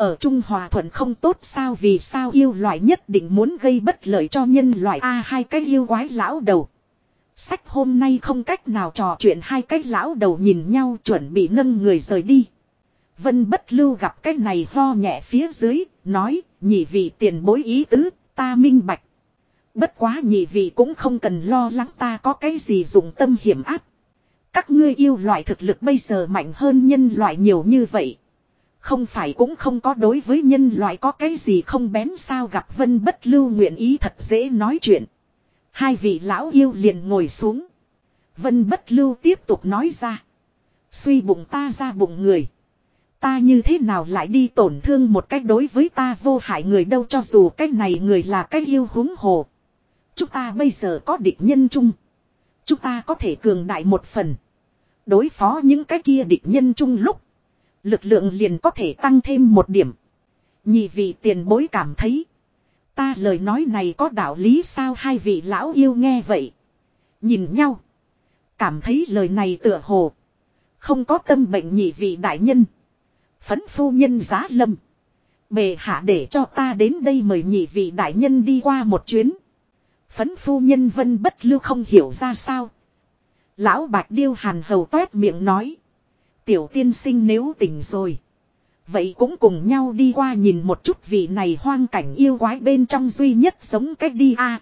Ở Trung Hòa thuận không tốt sao vì sao yêu loại nhất định muốn gây bất lợi cho nhân loại A hai cái yêu quái lão đầu. Sách hôm nay không cách nào trò chuyện hai cách lão đầu nhìn nhau chuẩn bị nâng người rời đi. Vân bất lưu gặp cái này ho nhẹ phía dưới, nói, nhị vị tiền bối ý tứ, ta minh bạch. Bất quá nhị vị cũng không cần lo lắng ta có cái gì dùng tâm hiểm áp. Các ngươi yêu loại thực lực bây giờ mạnh hơn nhân loại nhiều như vậy. Không phải cũng không có đối với nhân loại có cái gì không bén sao gặp vân bất lưu nguyện ý thật dễ nói chuyện. Hai vị lão yêu liền ngồi xuống. Vân bất lưu tiếp tục nói ra. Suy bụng ta ra bụng người. Ta như thế nào lại đi tổn thương một cách đối với ta vô hại người đâu cho dù cách này người là cách yêu húng hồ. Chúng ta bây giờ có địch nhân chung. Chúng ta có thể cường đại một phần. Đối phó những cái kia địch nhân chung lúc. Lực lượng liền có thể tăng thêm một điểm. Nhị vị tiền bối cảm thấy. Ta lời nói này có đạo lý sao hai vị lão yêu nghe vậy. Nhìn nhau. Cảm thấy lời này tựa hồ. Không có tâm bệnh nhị vị đại nhân. Phấn phu nhân giá lâm. Bề hạ để cho ta đến đây mời nhị vị đại nhân đi qua một chuyến. Phấn phu nhân vân bất lưu không hiểu ra sao. Lão bạch điêu hàn hầu toét miệng nói. Tiểu tiên sinh nếu tỉnh rồi. Vậy cũng cùng nhau đi qua nhìn một chút vị này hoang cảnh yêu quái bên trong duy nhất sống cách đi a